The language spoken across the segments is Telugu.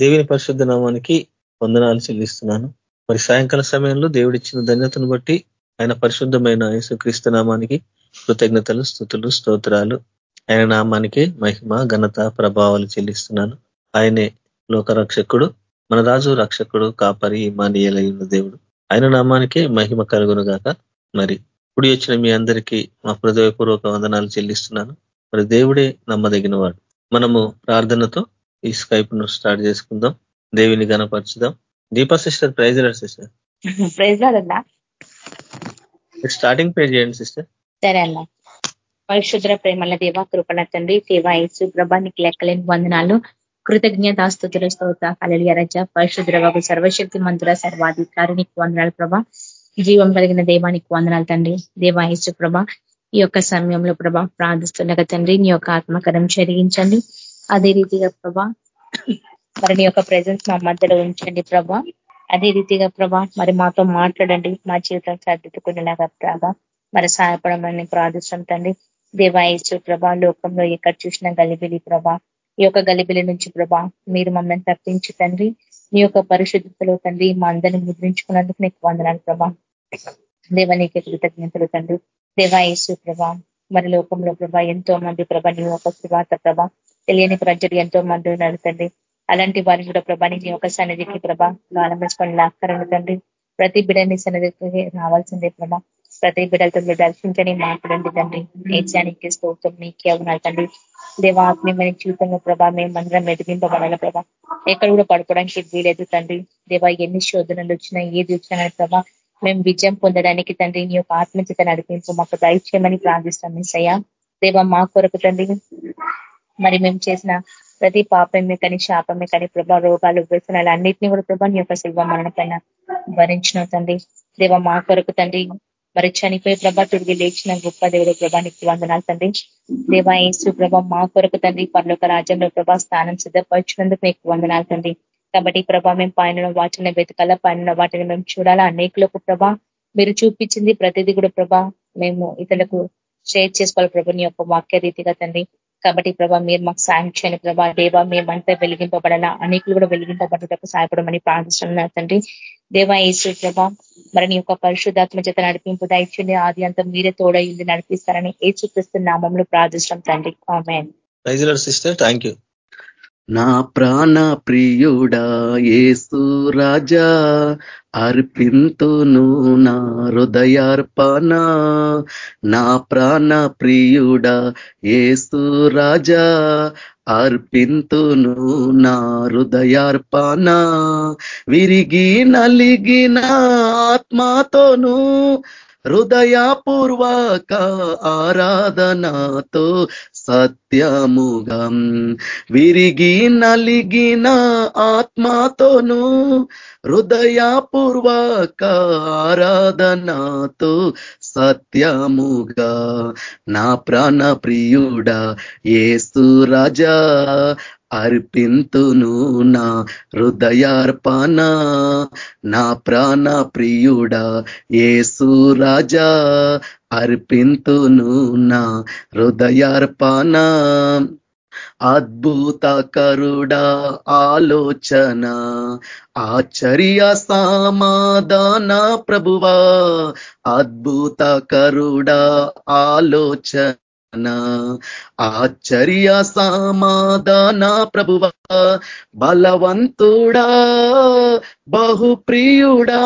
దేవుని పరిశుద్ధ నామానికి వందనాలు చెల్లిస్తున్నాను. మరి సాయంకాల సమయంలో దేవుడిచ్చిన ధన్యతను బట్టి ఆయన పరిశుద్ధమైన యేసుక్రీస్తు నామానికి కృతజ్ఞతలు స్థుతులు స్తోత్రాలు. ఆయన నామానికి మహిమ ఘనత ప్రభావాలు చెల్లిస్తున్నాను. ఆయనే లోకరక్షకుడు మన రాజు రక్షకుడు కాపరి మానీయలైన దేవుడు. ఆయన నామానికే మహిమ కలుగును గాక మరి ఇప్పుడు వచ్చిన మీ అందరికీ మా హృదయపూర్వక వందనాలు చెల్లిస్తున్నాను. మరి దేవుడే నమ్మదగిన వాడు మనము ప్రార్థనతో ఈ స్కైప్ను స్టార్ట్ చేసుకుందాం. దేవిని గనపరచుదాం Deepa sister praise sister praise starting page చేయండి సిస్టర్ సరే అన్న. పరిశుద్ర ప్రేమల దేవ కృపణ తండ్రి సేవా యేసు ప్రభానికి లెక్కలేని వందనాలు. కృతజ్ఞతాస్తుతుల స్తోత కలలియ రజ. పరిశుద్ర బాబు సర్వశక్తి మంతుల సర్వాధికారినికి వందనాలు ప్రభా. జీవం కలిగిన దేవానికి వందనాలు తండ్రి. దేవాయసు ప్రభ ఈ యొక్క సమయంలో ప్రభా ప్రార్థిస్తుండగా తండ్రి నీ యొక్క ఆత్మకరం చెరిగించండి. అదే రీతిగా ప్రభా మరి నీ యొక్క ప్రజెన్స్ మా మధ్యలో ఉంచండి ప్రభా. అదే రీతిగా ప్రభా మరి మాతో మాట్లాడండి మా జీవితం సర్దుకునేలాగా ప్రభా. మరి సహాయపడమని ప్రార్థిస్తాం తండ్రి. దేవాయసు ప్రభా లోకంలో ఎక్కడ చూసినా గలిబిలి ప్రభా. ఈ యొక్క గలిబిలి నుంచి ప్రభా మీరు మమ్మల్ని తప్పించు తండ్రి. మీ యొక్క పరిశుద్ధతలో తండ్రి మా అందరిని ముద్రించుకున్నందుకు నీకు వందనాలు ప్రభా. దేవ నీకు కృతజ్ఞతలు తండ్రి. దేవాయసు ప్రభా మరి లోకంలో ప్రభా ఎంతో మంది ప్రభ నీ యొక్క శుభార్త ప్రభా తెలియని ప్రజలు ఎంతో మంది నడుతండి. అలాంటి వారిని కూడా ప్రభా నీ యొక్క సన్నిధికి ప్రభా ఆలంబించుకొని లాక్కరండి తండ్రి. ప్రతి బిడ్డని సన్నిధికి రావాల్సిందే ప్రభా. ప్రతి బిడలతో మీరు దర్శించని మాట్లాడండి తండ్రి. నేత్యానికి స్తోత్రం మీకే ఉన్నారు తండ్రి. దేవాత్మీయమైన జీవితంలో ప్రభా మేము అందరం ఎదిగింపబడాలి ప్రభా. ఎక్కడ కూడా పడుకోవడానికి వీలేదు తండ్రి. దేవా ఎన్ని శోధనలు వచ్చినా ఏది వచ్చినా ప్రభా మేము విజయం పొందడానికి తండ్రి నీ యొక్క ఆత్మీయత నడిపింపు మాకు దయచేయమని ప్రార్థిస్తాం మిస్ దేవ మా కొరకు తండ్రి మరి మేము చేసిన ప్రతి పాపమే కానీ శాపమే కానీ ప్రభా రోగాలు వ్యసనాలు అన్నింటినీ కూడా ప్రభా నీ యొక్క శిల్వ మరణ పైన భరించిన తండ్రి. దేవ మా కొరకు తండ్రి మరి చనిపోయి ప్రభా తిరిగి లేచిన గొప్ప దేవుడు ప్రభా వందనాలు తండ్రి. దేవా ఏసు ప్రభా మా కొరకు తండ్రి పర్లోక రాజ్యంలో ప్రభా స్థానం సిద్ధపరిచినందుకు మీకు వందనాలు తండ్రి. కాబట్టి ప్రభా మేము పైన వాటిని వెతకాల పైన వాటిని మేము చూడాలా. అనేకులకు ప్రభా మీరు చూపించింది ప్రతిదీ కూడా ప్రభా మేము ఇతరులకు షేర్ చేసుకోవాలి ప్రభు నీ యొక్క వాక్య రీతిగా తండ్రి. కాబట్టి ప్రభా మీరు మాకు సాయం చేయని ప్రభా. దేవా మేమంతా వెలిగింపబడాలా. అనేకులు కూడా వెలిగింపబడటకు సహాయపడమని ప్రార్థిస్తున్నారు తండ్రి. దేవా ఈశ్వరు ప్రభా మరి నీ యొక్క పరిశుద్ధాత్మ చేత నడిపింపు దయచండి ఆది అంతా మీరే తోడైంది నడిపిస్తారని ఏ చూపిస్తున్న నామంలో ప్రార్థిస్తాం తండ్రి. సిస్టర్ థ్యాంక్ యూ నా ప్రాణ ప్రియుడా ఏసు రాజా అర్పింతును నా హృదయార్పణ. నా ప్రాణ ప్రియుడా ఏసు రాజా అర్పింతును నా హృదయార్పణ. విరిగి నలిగిన ఆత్మాతోను హృదయపూర్వక ఆరాధనతో సత్యముగం. విరిగి నలిగిన ఆత్మతోను హృదయపూర్వక ఆరాధనతో సత్యముగా నా ప్రాణ ప్రియుడా ఏసు రాజా. అర్పింతును నా హృదయార్పణ నా ప్రాణ ప్రియుడా ఏసు రాజా అర్పింతును నా హృదయార్పణ. అద్భుత కరుడా ఆలోచన ఆశ్చర్య సమాధాన ప్రభువా అద్భుత కరుడా ఆలోచన. ఆశ్చర్య సమాధాన ప్రభువ బలవంతుడా బహుప్రియుడా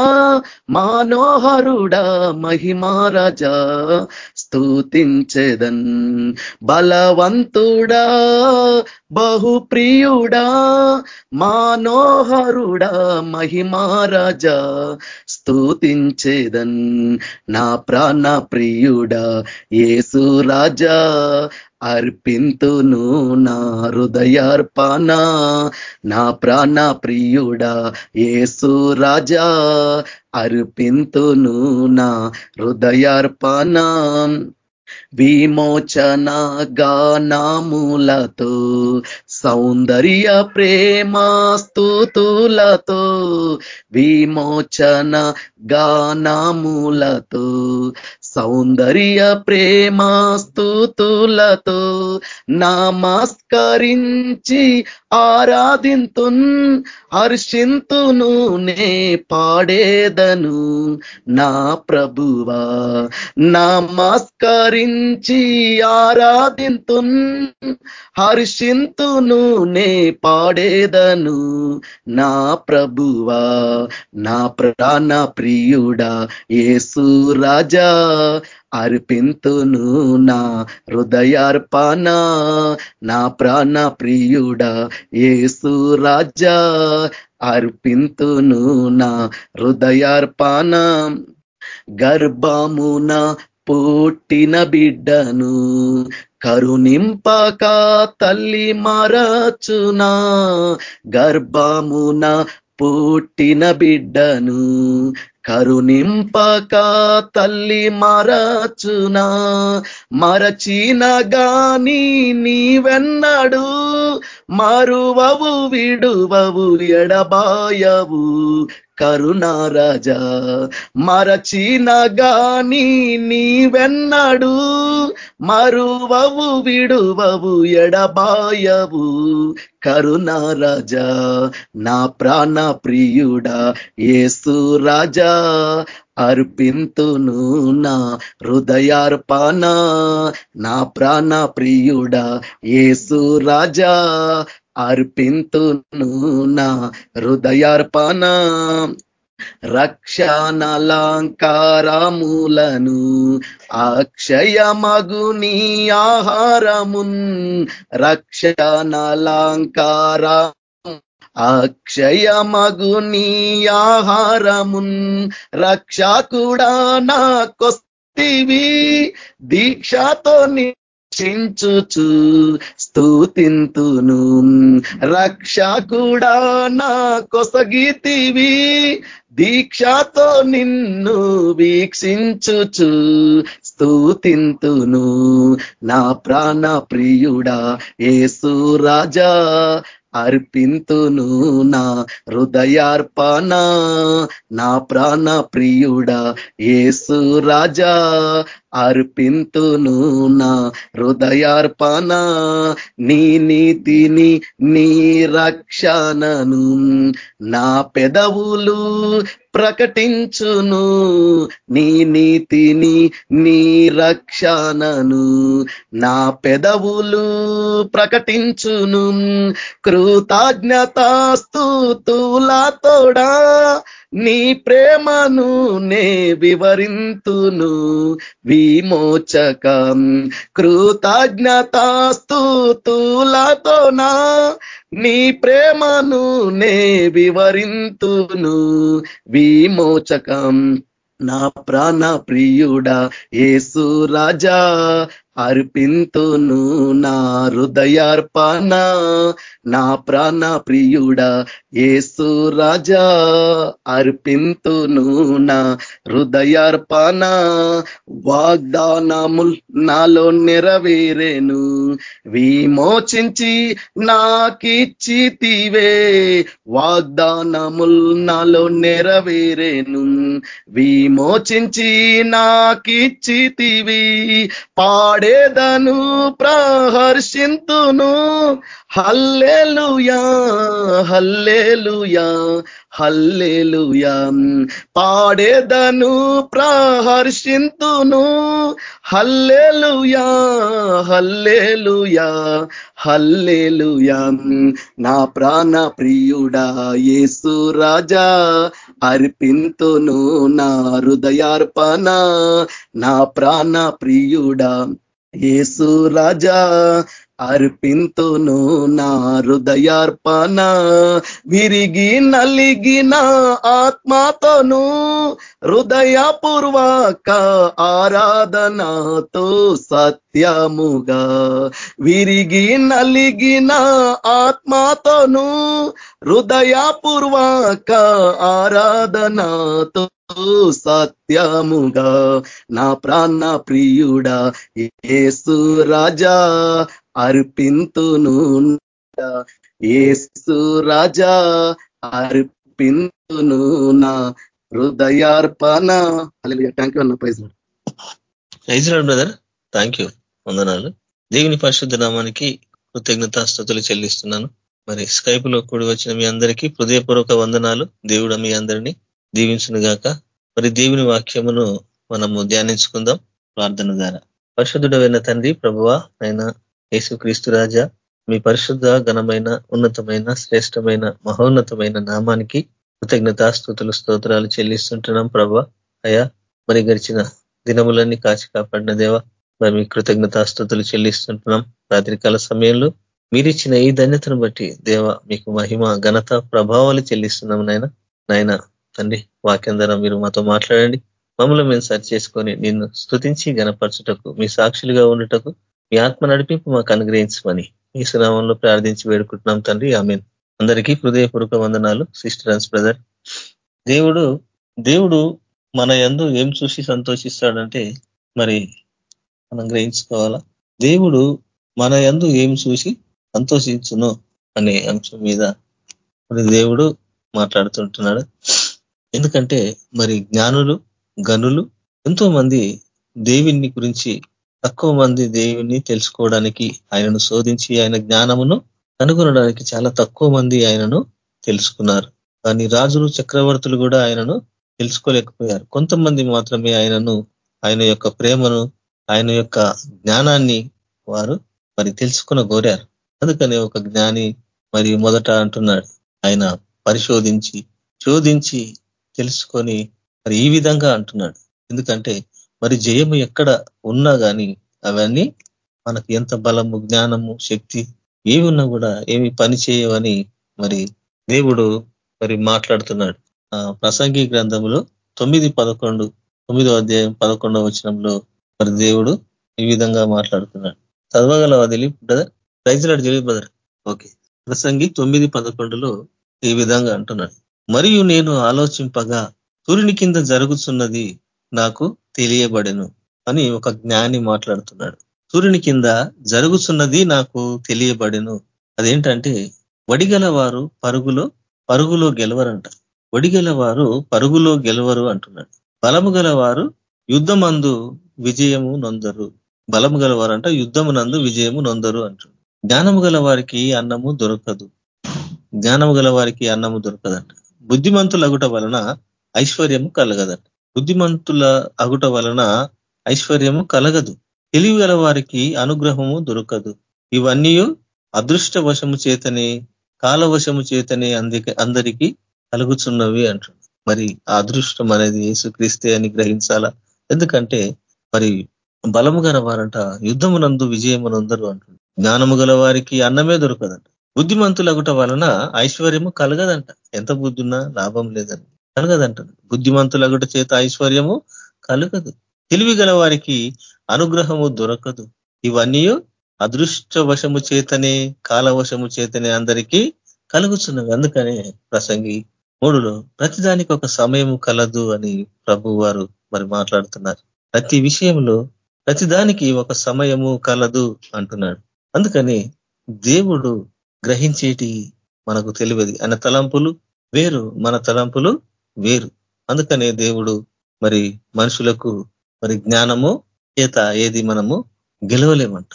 మనోహరుడా మహిమారాజా స్థూతించెదన్. బలవంతుడా బహుప్రియుడా మానోహరుడా మహిమారాజా స్థూతించేదన్. నా ప్రాణ ప్రియుడా ఏసు రాజా అర్పింతును నా హృదయార్పణ. నా ప్రాణ ప్రియుడా ఏసు రాజా అర్పింతును నా హృదయార్పణ. విమోచన గానాములతో సౌందర్య ప్రేమాస్తుతులతో విమోచన గానాములతో సౌందర్య ప్రేమ స్థూతులతో నమస్కరించి ఆరాధింతున్ హర్షింతును నే పాడేదను. నా ప్రభువా నామస్కరించి ఆరాధింతున్ హర్షింతును నే పాడేదను. నా ప్రభువా నా ప్రాణ ప్రియుడా ఏసు రాజా. అర్పింతును నా హృదయార్పణ నా ప్రాణ ప్రియుడా ఏసు రాజా అర్పింతును నా హృదయార్పణ. గర్భమున పుట్టిన బిడ్డను కరుణింపక తల్లి మరచునా గర్భమున పుట్టిన బిడ్డను కరుణింపక తల్లి మరచునా మరచిన గాని నీవెన్నడు మరువవు విడువవు ఎడబాయవు. కరుణారాజా మరచిన గాని నీవెన్నడు మరువవు విడువవు ఎడబాయవు. కరుణారాజా నా ప్రాణ ప్రియుడా ఏసు రాజా అర్పింతును నా హృదయార్పణ. నా ప్రాణ ప్రియుడా ఏసు రాజా అర్పింతును నా హృదయార్పణ. రక్షణలంకారములను అక్షయమగుని ఆహారమున్. రక్షణలంకార అక్షయమగుని ఆహారమున్. రక్షకుడా నా కొస్తివి దీక్షతో రక్షించుచు స్థూతింతును రక్షకుడా నా కొసగితివి దీక్షతో నిన్ను వీక్షించుచు స్థూతింతును నా ప్రాణ ప్రియుడా ఏసు రాజా అర్పింతును నా హృదయార్పణ నా ప్రాణ ప్రియుడా ఏసు రాజా. అర్పింతును నా హృదయార్పణ నీ నీతిని నీ రక్షణను నా పెదవులు ప్రకటించును. నీ నీతిని నీ రక్షణను. నా పెదవులు ప్రకటించును. కృతజ్ఞతాస్తుతులతోడా నీ ప్రేమను నే వివరింతును. విమోచకం కృతజ్ఞతాస్తుతులతోనా నీ ప్రేమను నే వివరింతును. విమోచకం నా ప్రాణ ప్రియుడా ఏసు రాజా. అర్పింతును నా హృదయార్పణ నా ప్రాణ ప్రియుడ ఏసు రాజా. అర్పింతును నా హృదయార్పణ వాగ్దానముల్ నాలో నెరవేరేను. విమోచించి నాకిచ్చితివే వాగ్దానముల్ నాలో నెరవేరేను. విమోచించి నాకిచ్చితివి పాడేదను ప్రహర్షింతును. Hallelujah hallelujah hallelujah. పాడేదను ప్రహర్షింతును. హల్లేలుయా హల్లేలుయా హల్లేలుయా. నా ప్రాణ ప్రియుడా యేసు రాజా అర్పింతును నా హృదయార్పణ. నా ప్రాణ ప్రియుడా యేసు రాజా అర్పింతును నా హృదయార్పణ. విరిగి నలిగిన ఆత్మతోను హృదయపూర్వక ఆరాధనతో సత్యముగా. విరిగి నలిగిన ఆత్మతోను హృదయపూర్వక ఆరాధనతో సత్యముగా. నా ప్రాణ ప్రియుడా ఏసు రాజా అర్పింతును ఏసు రాజా అర్పింతును నా. హృదయార్పణ. థ్యాంక్ యూ అన్న ప్రైజ్ ఐజ్రాడ్ బ్రదర్. థ్యాంక్ యూ వందనాలు. దేవుని పరిశుద్ధ నామానికి కృతజ్ఞతాస్థుతులు చెల్లిస్తున్నాను. మరి స్కైప్లో కూడి వచ్చిన మీ అందరికీ హృదయపూర్వక వందనాలు. దేవుడు మీ అందరినీ దీవించును గాక. మరి దేవుని వాక్యమును మనము ధ్యానించుకుందాం. ప్రార్థన ద్వారా. పరిశుద్ధుడమైన తండ్రి ప్రభువ అయినా యేసుక్రీస్తు రాజా మీ పరిశుద్ధ ఘనమైన ఉన్నతమైన శ్రేష్టమైన మహోన్నతమైన నామానికి కృతజ్ఞత స్థుతులు స్తోత్రాలు చెల్లిస్తుంటున్నాం ప్రభా. అయా మరి గడిచిన దినములన్నీ కాచి కాపాడిన దేవ మరి మీ కృతజ్ఞతాస్థుతులు చెల్లిస్తుంటున్నాం. రాత్రికాల సమయంలో మీరిచ్చిన ఈ ధన్యతను బట్టి దేవ మీకు మహిమ ఘనత ప్రభావాలు చెల్లిస్తున్నాం నాయన. నాయన తండ్రి వాక్యం ద్వారా మీరు మాతో మాట్లాడండి. మమ్మల్ని మేము సరి చేసుకొని నిన్ను స్థుతించి గనపరచుటకు మీ సాక్షులుగా ఉండటకు మీ ఆత్మ నడిపింపు మాకు అనుగ్రహించమని ఈ శ్రామంలో ప్రార్థించి వేడుకుంటున్నాం తండ్రి. ఆమె అందరికీ హృదయపూర్వక వందనాలు సిస్టరన్స్ బ్రదర్. దేవుడు దేవుడు మన ఎందు ఏం చూసి సంతోషిస్తాడంటే మరి మనం గ్రహించుకోవాలా? దేవుడు మన ఎందు ఏం చూసి సంతోషించును అనే అంశం మీద మరి దేవుడు మాట్లాడుతుంటున్నాడు. ఎందుకంటే మరి జ్ఞానులు గనులు ఎంతో మంది దేవుని గురించి తక్కువ మంది దేవుని తెలుసుకోవడానికి ఆయనను శోధించి ఆయన జ్ఞానమును కనుగొనడానికి చాలా తక్కువ మంది ఆయనను తెలుసుకున్నారు. కానీ రాజులు చక్రవర్తులు కూడా ఆయనను తెలుసుకోలేకపోయారు. కొంతమంది మాత్రమే ఆయనను ఆయన యొక్క ప్రేమను ఆయన యొక్క జ్ఞానాన్ని వారు మరి తెలుసుకున్న కోరారు అందుకనే ఒక జ్ఞాని మరి మొదట అంటున్నాడు ఆయన పరిశోధించి శోధించి తెలుసుకొని మరి ఈ విధంగా అంటున్నాడు. ఎందుకంటే మరి జయము ఎక్కడ ఉన్నా కానీ అవన్నీ మనకు ఎంత బలము జ్ఞానము శక్తి ఏమి ఉన్నా కూడా ఏమి పని చేయవని మరి దేవుడు మరి మాట్లాడుతున్నాడు. ఆ ప్రసంగి గ్రంథంలో తొమ్మిది పదకొండు తొమ్మిదో అధ్యాయం పదకొండవ వచనంలో మరి దేవుడు ఈ విధంగా మాట్లాడుతున్నాడు. చదవగల వదిలి బ్రదర్? రైతులాడు తెలియదు బ్రదర్. ఓకే. ప్రసంగి తొమ్మిది పదకొండులో ఈ విధంగా అంటున్నాడు. మరియు నేను ఆలోచింపగా సూర్యుని కింద జరుగుతున్నది నాకు తెలియబడను అని ఒక జ్ఞాని మాట్లాడుతున్నాడు. సూర్యుని కింద జరుగుతున్నది నాకు తెలియబడెను. అదేంటంటే వడిగల వారు పరుగులో పరుగులో గెలవరంట. వడిగల వారు పరుగులో గెలవరు అంటున్నాడు. బలము గలవారు యుద్ధమందు విజయము నొందరు. బలము గలవారంట యుద్ధము నందు విజయము నొందరు అంటున్నాడు జ్ఞానము గల వారికి అన్నము దొరకదు. జ్ఞానము గల వారికి అన్నము దొరకదంట. బుద్ధిమంతులగుట వలన ఐశ్వర్యము కలగదంట. బుద్ధిమంతుల అగుట వలన ఐశ్వర్యము కలగదు. తెలివి గల వారికి అనుగ్రహము దొరకదు. ఇవన్నీ అదృష్టవశము చేతనే కాలవశము చేతనే అందుకే అందరికీ కలుగుతున్నవి అంటుంది మరి ఆ అదృష్టం అనేది యేసుక్రీస్తే అని గ్రహించాలా? ఎందుకంటే మరి బలము గల వారంట యుద్ధమునందు విజయమునందరూ అంటుంది జ్ఞానము గల వారికి అన్నమే దొరకదంట. బుద్ధిమంతులగుట వలన ఐశ్వర్యము కలగదంట. ఎంత బుద్ధున్నా లాభం లేదని కలగదంట బుద్ధిమంతులగుట చేత ఐశ్వర్యము కలగదు. తెలివి గల వారికి అనుగ్రహము దొరకదు. ఇవన్నీ అదృష్టవశము చేతనే కాలవశము చేతనే అందరికీ కలుగుతున్నవి అందుకనే ప్రసంగి మూడులో ప్రతిదానికి ఒక సమయము కలదు అని ప్రభు వారు మరి మాట్లాడుతున్నారు. ప్రతి విషయంలో ప్రతిదానికి ఒక సమయము కలదు అంటున్నాడు. అందుకని దేవుడు గ్రహించేటి మనకు తెలియదు. ఆయన తలంపులు వేరు మన తలంపులు వేరు. అందుకనే దేవుడు మరి మనుషులకు మరి జ్ఞానము చేత ఏది మనము గెలవలేమంట.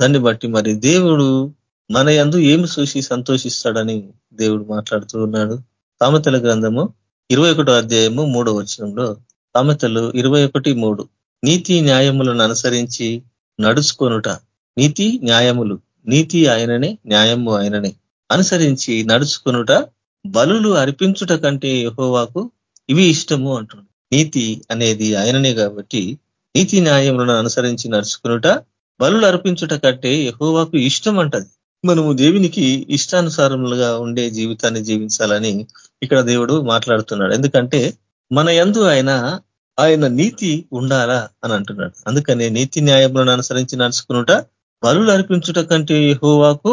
దాన్ని బట్టి మరి దేవుడు మన యందు ఏమి చూసి సంతోషిస్తాడని దేవుడు మాట్లాడుతూ ఉన్నాడు. సామెతల గ్రంథము ఇరవై ఒకటో అధ్యాయము మూడో వచనంలో సామెతలు ఇరవై ఒకటి మూడు. నీతి న్యాయములను అనుసరించి నడుచుకొనుట. నీతి న్యాయములు. నీతి ఆయననే న్యాయము ఆయననే. అనుసరించి నడుచుకొనుట బలులు అర్పించుట కంటే యహోవాకు ఇవి ఇష్టము అంటున్నాడు. నీతి అనేది ఆయననే కాబట్టి నీతి న్యాయములను అనుసరించి నడుచుకునుట బలులు అర్పించుట కంటే యహోవాకు ఇష్టం అంటది మనము దేవునికి ఇష్టానుసారములుగా ఉండే జీవితాన్ని జీవించాలని ఇక్కడ దేవుడు మాట్లాడుతున్నాడు. ఎందుకంటే మన ఎందు ఆయన ఆయన నీతి ఉండాలా అని అంటున్నాడు. అందుకనే నీతి న్యాయములను అనుసరించి నడుచుకునుట బలులు అర్పించుట కంటే యహోవాకు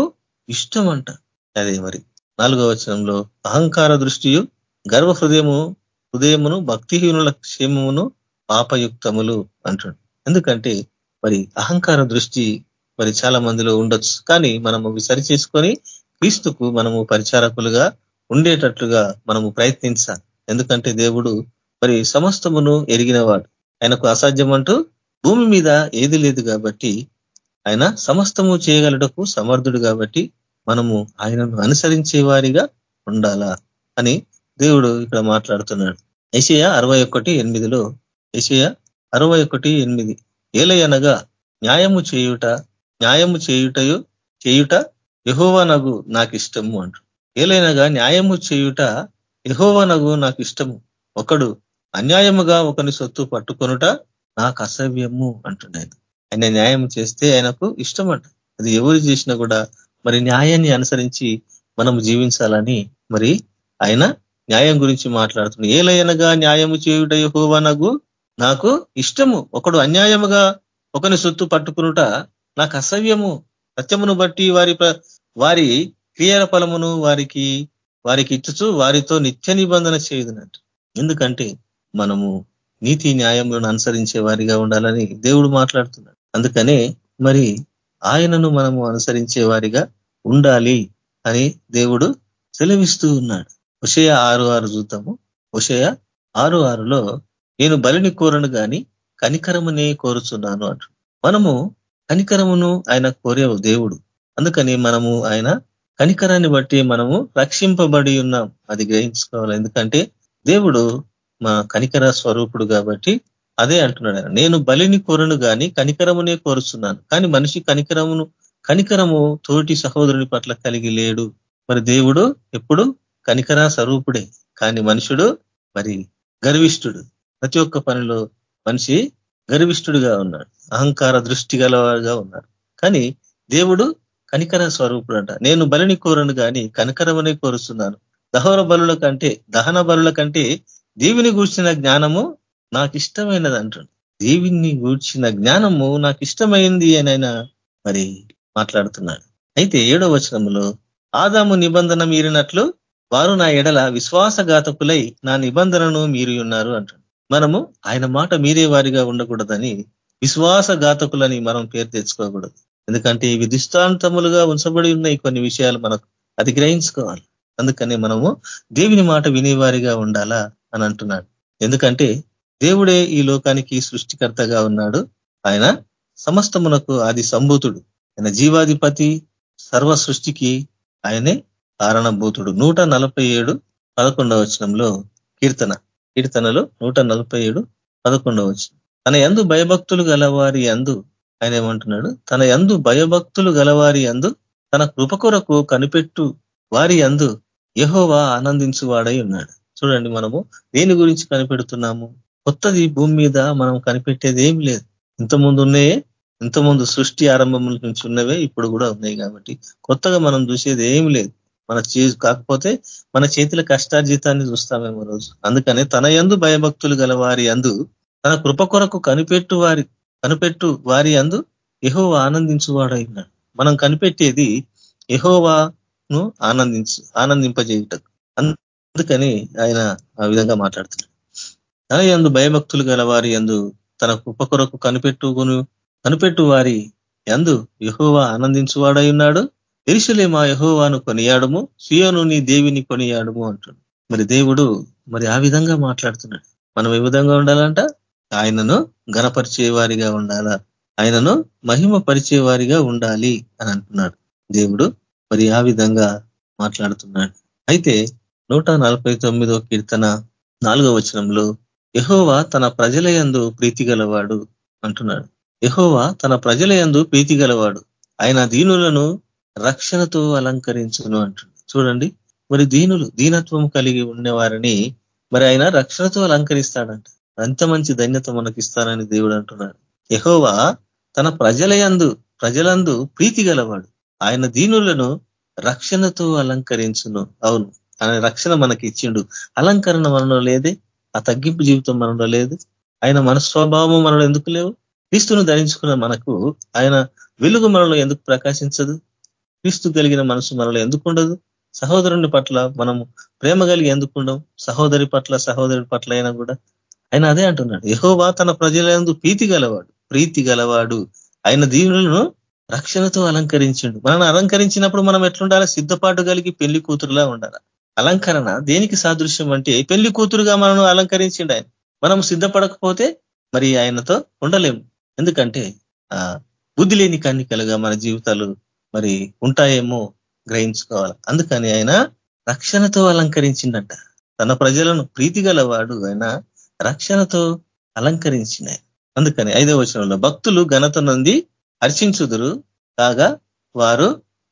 ఇష్టం అంట అదే మరి. నాలుగో వచనంలో అహంకార దృష్టియు గర్వ హృదయము హృదయమును భక్తిహీనుల క్షేమమును పాపయుక్తములు అంటున్నాడు ఎందుకంటే మరి అహంకార దృష్టి మరి చాలా మందిలో ఉండొచ్చు. కానీ మనము సరి చేసుకొని క్రీస్తుకు మనము పరిచారకులుగా ఉండేటట్లుగా మనము ప్రయత్నించాలి. ఎందుకంటే దేవుడు మరి సమస్తమును ఎరిగినవాడు. ఆయనకు అసాధ్యం అంటూ భూమి మీద ఏది లేదు కాబట్టి ఆయన సమస్తము చేయగలటకు సమర్థుడు కాబట్టి మనము ఆయనను అనుసరించే వారిగా ఉండాలా అని దేవుడు ఇక్కడ మాట్లాడుతున్నాడు. ఏషియా అరవై ఒకటి ఎనిమిదిలో ఏషియా అరవై ఒకటి ఎనిమిది ఏలయనగా న్యాయము చేయుట న్యాయము చేయుటయు చేయుట యహోవనగు నాకు ఇష్టము అంటు. ఏలైనగా న్యాయము చేయుట యహోవనగు నాకు ఇష్టము ఒకడు అన్యాయముగా ఒకని సొత్తు పట్టుకొనుట నాకు అసవ్యము అంటున్నాయి ఆయన న్యాయం చేస్తే ఆయనకు ఇష్టం అంట అది ఎవరు చేసినా కూడా మరి న్యాయాన్ని అనుసరించి మనం జీవించాలని మరి ఆయన న్యాయం గురించి మాట్లాడుతున్నాడు ఏలయనగా న్యాయము చేయుట యహోవనగు నాకు ఇష్టము. ఒకడు అన్యాయముగా ఒకని సొత్తు పట్టుకునుట నాకు అసవ్యము సత్యమును బట్టి వారి వారి క్రియల ఫలమును వారికి వారికి ఇచ్చుచు వారితో నిత్య నిబంధన చేయదునట్టు ఎందుకంటే మనము నీతి న్యాయములను అనుసరించే వారిగా ఉండాలని దేవుడు మాట్లాడుతున్నాడు. అందుకనే మరి ఆయనను మనము అనుసరించే వారిగా ఉండాలి అని దేవుడు సెలవిస్తూ ఉన్నాడు. ఉషయ ఆరు ఆరు చూద్దాము. ఉషయ ఆరు ఆరులో నేను బలిని కోరను గాని కనికరమునే కోరుచున్నాను అంటు. మనము కనికరమును ఆయన కోరే దేవుడు. అందుకని మనము ఆయన కనికరాన్ని బట్టి మనము రక్షింపబడి ఉన్నాం. అది గ్రహించుకోవాలి. ఎందుకంటే దేవుడు మా కనికర స్వరూపుడు కాబట్టి అదే అంటున్నాడు నేను బలిని కోరను గాని కనికరమునే కోరుస్తున్నాను కానీ మనిషి కనికరమును కనికరము తోటి సహోదరుని పట్ల కలిగి లేడు. మరి దేవుడు ఎప్పుడు కనికర స్వరూపుడే. కానీ మనుషుడు మరి గర్విష్ఠుడు. ప్రతి ఒక్క పనిలో మనిషి గర్విష్ఠుడుగా ఉన్నాడు. అహంకార దృష్టి గలవాడుగా ఉన్నాడు. కానీ దేవుడు కనికర స్వరూపుడు అంట నేను బలిని కోరను కానీ కనికరమనే కోరుస్తున్నాను దహన బలుల కంటే దహన బలుల కంటే దేవుని గూర్చిన జ్ఞానము నాకు ఇష్టమైనది అంటుండు. దేవుని గూర్చిన జ్ఞానము నాకు ఇష్టమైంది అని ఆయన మరి మాట్లాడుతున్నాడు. అయితే ఏడో వచనంలో ఆదాము నిబంధన మీరినట్లు వారు నా ఎడల విశ్వాసఘాతకులై నా నిబంధనను మీరి ఉన్నారు అంటాడు. మనము ఆయన మాట మీరే వారిగా ఉండకూడదని విశ్వాసఘాతకులని మనం పేరు తెచ్చుకోకూడదు. ఎందుకంటే ఇవి దృష్టాంతములుగా ఉంచబడి ఉన్నాయి కొన్ని విషయాలు మనకు అది గ్రహించుకోవాలి. మనము దేవుని మాట వినేవారిగా ఉండాలా అని అంటున్నాడు. ఎందుకంటే దేవుడే ఈ లోకానికి సృష్టికర్తగా ఉన్నాడు. ఆయన సమస్తమునకు ఆది సంభూతుడు. ఆయన జీవాధిపతి సర్వ సృష్టికి ఆయనే కారణభూతుడు. నూట నలభై ఏడు పదకొండవ వచనంలో కీర్తన. కీర్తనలో నూట నలభై ఏడు పదకొండవ వచనం. తన ఎందు భయభక్తులు గలవారి అందు ఆయన ఏమంటున్నాడు? తన ఎందు భయభక్తులు గలవారి అందు తన కృప కొరకు కనిపెట్టు వారి అందు యహోవా ఆనందించువాడై ఉన్నాడు. చూడండి మనము దేని గురించి కనిపెడుతున్నాము? కొత్తది భూమి మీద మనం కనిపెట్టేది ఏం లేదు. ఇంతకుముందు ఉన్నాయే ఇంతకుముందు సృష్టి ఆరంభం నుంచి ఉన్నవే ఇప్పుడు కూడా ఉన్నాయి కాబట్టి కొత్తగా మనం చూసేది ఏం లేదు. మన కాకపోతే మన చేతుల కష్టార్జితాన్ని చూస్తామేమో రోజు. అందుకనే తన ఎందు భయభక్తులు గల వారి అందు తన కృప కొరకు కనిపెట్టు వారి కనిపెట్టు వారి అందు ఎహోవా ఆనందించువాడైనాడు. మనం కనిపెట్టేది ఎహోవాను ఆనందించు ఆనందింపజేయటం అందుకని ఆయన ఆ విధంగా మాట్లాడుతున్నాడు. ఎందు భయభక్తులు గల వారి ఎందు తన కృప కొరకు కనిపెట్టుకును కనిపెట్టు వారి ఎందు యహోవా ఆనందించువాడై ఉన్నాడు. ఎరుసలేమా యహోవాను కొనియాడము సియోను నీ దేవిని కొనియాడము అంటున్నాడు. మరి దేవుడు మరి ఆ విధంగా మాట్లాడుతున్నాడు. మనం ఏ విధంగా ఉండాలంట? ఆయనను గణపరిచే వారిగా ఉండాలా? ఆయనను మహిమ పరిచే వారిగా ఉండాలి అని అంటున్నాడు. దేవుడు మరి ఆ విధంగా మాట్లాడుతున్నాడు. అయితే నూట కీర్తన నాలుగో వచనంలో యహోవా తన ప్రజల యందు ప్రీతి గలవాడు అంటున్నాడు. యహోవా తన ప్రజల యందు ప్రీతి గలవాడు ఆయన దీనులను రక్షణతో అలంకరించును అంటున్నాడు. చూడండి మరి దీనులు దీనత్వం కలిగి ఉన్నవారిని మరి ఆయన రక్షణతో అలంకరిస్తాడంట. అంత మంచి ధన్యత మనకిస్తానని దేవుడు అంటున్నాడు. యహోవా తన ప్రజల యందు ప్రజలందు ప్రీతి గలవాడు ఆయన దీనులను రక్షణతో అలంకరించును. అవును ఆయన రక్షణ మనకి ఇచ్చిండు అలంకరణ మనలో లేదే. ఆ తగ్గింపు జీవితం మనలో లేదు. ఆయన మనస్వభావం మనలో ఎందుకు లేవు? క్రీస్తును ధరించుకున్న మనకు ఆయన వెలుగు మనలో ఎందుకు ప్రకాశించదు? క్రీస్తు కలిగిన మనసు మనలో ఎందుకు ఉండదు? సహోదరుని పట్ల మనము ప్రేమ కలిగి ఎందుకు ఉండం? సహోదరి పట్ల సహోదరుడి పట్ల అయినా కూడా. ఆయన అదే అంటున్నాడు. యహోవా తన ప్రజలందు ప్రీతి గలవాడు. ప్రీతి గలవాడు. ఆయన దీవులను రక్షణతో అలంకరించిండు. మనల్ని అలంకరించినప్పుడు మనం ఎట్లుండాలి? సిద్ధపాటు కలిగి పెళ్ళి కూతురులా ఉండాలి? అలంకరణ దేనికి సాదృశ్యం అంటే పెళ్ళి కూతురుగా మనను అలంకరించిండు ఆయన. మనం సిద్ధపడకపోతే మరి ఆయనతో ఉండలేము. ఎందుకంటే ఆ బుద్ధి లేని కన్నికలుగా మన జీవితాలు మరి ఉంటాయేమో గ్రహించుకోవాలి. అందుకని ఆయన రక్షణతో అలంకరించిండట. తన ప్రజలను ప్రీతి వాడు ఆయన రక్షణతో అలంకరించిన అందుకని ఐదవ వచనంలో భక్తులు ఘనత నుండి హర్షించుదురు కాగా వారు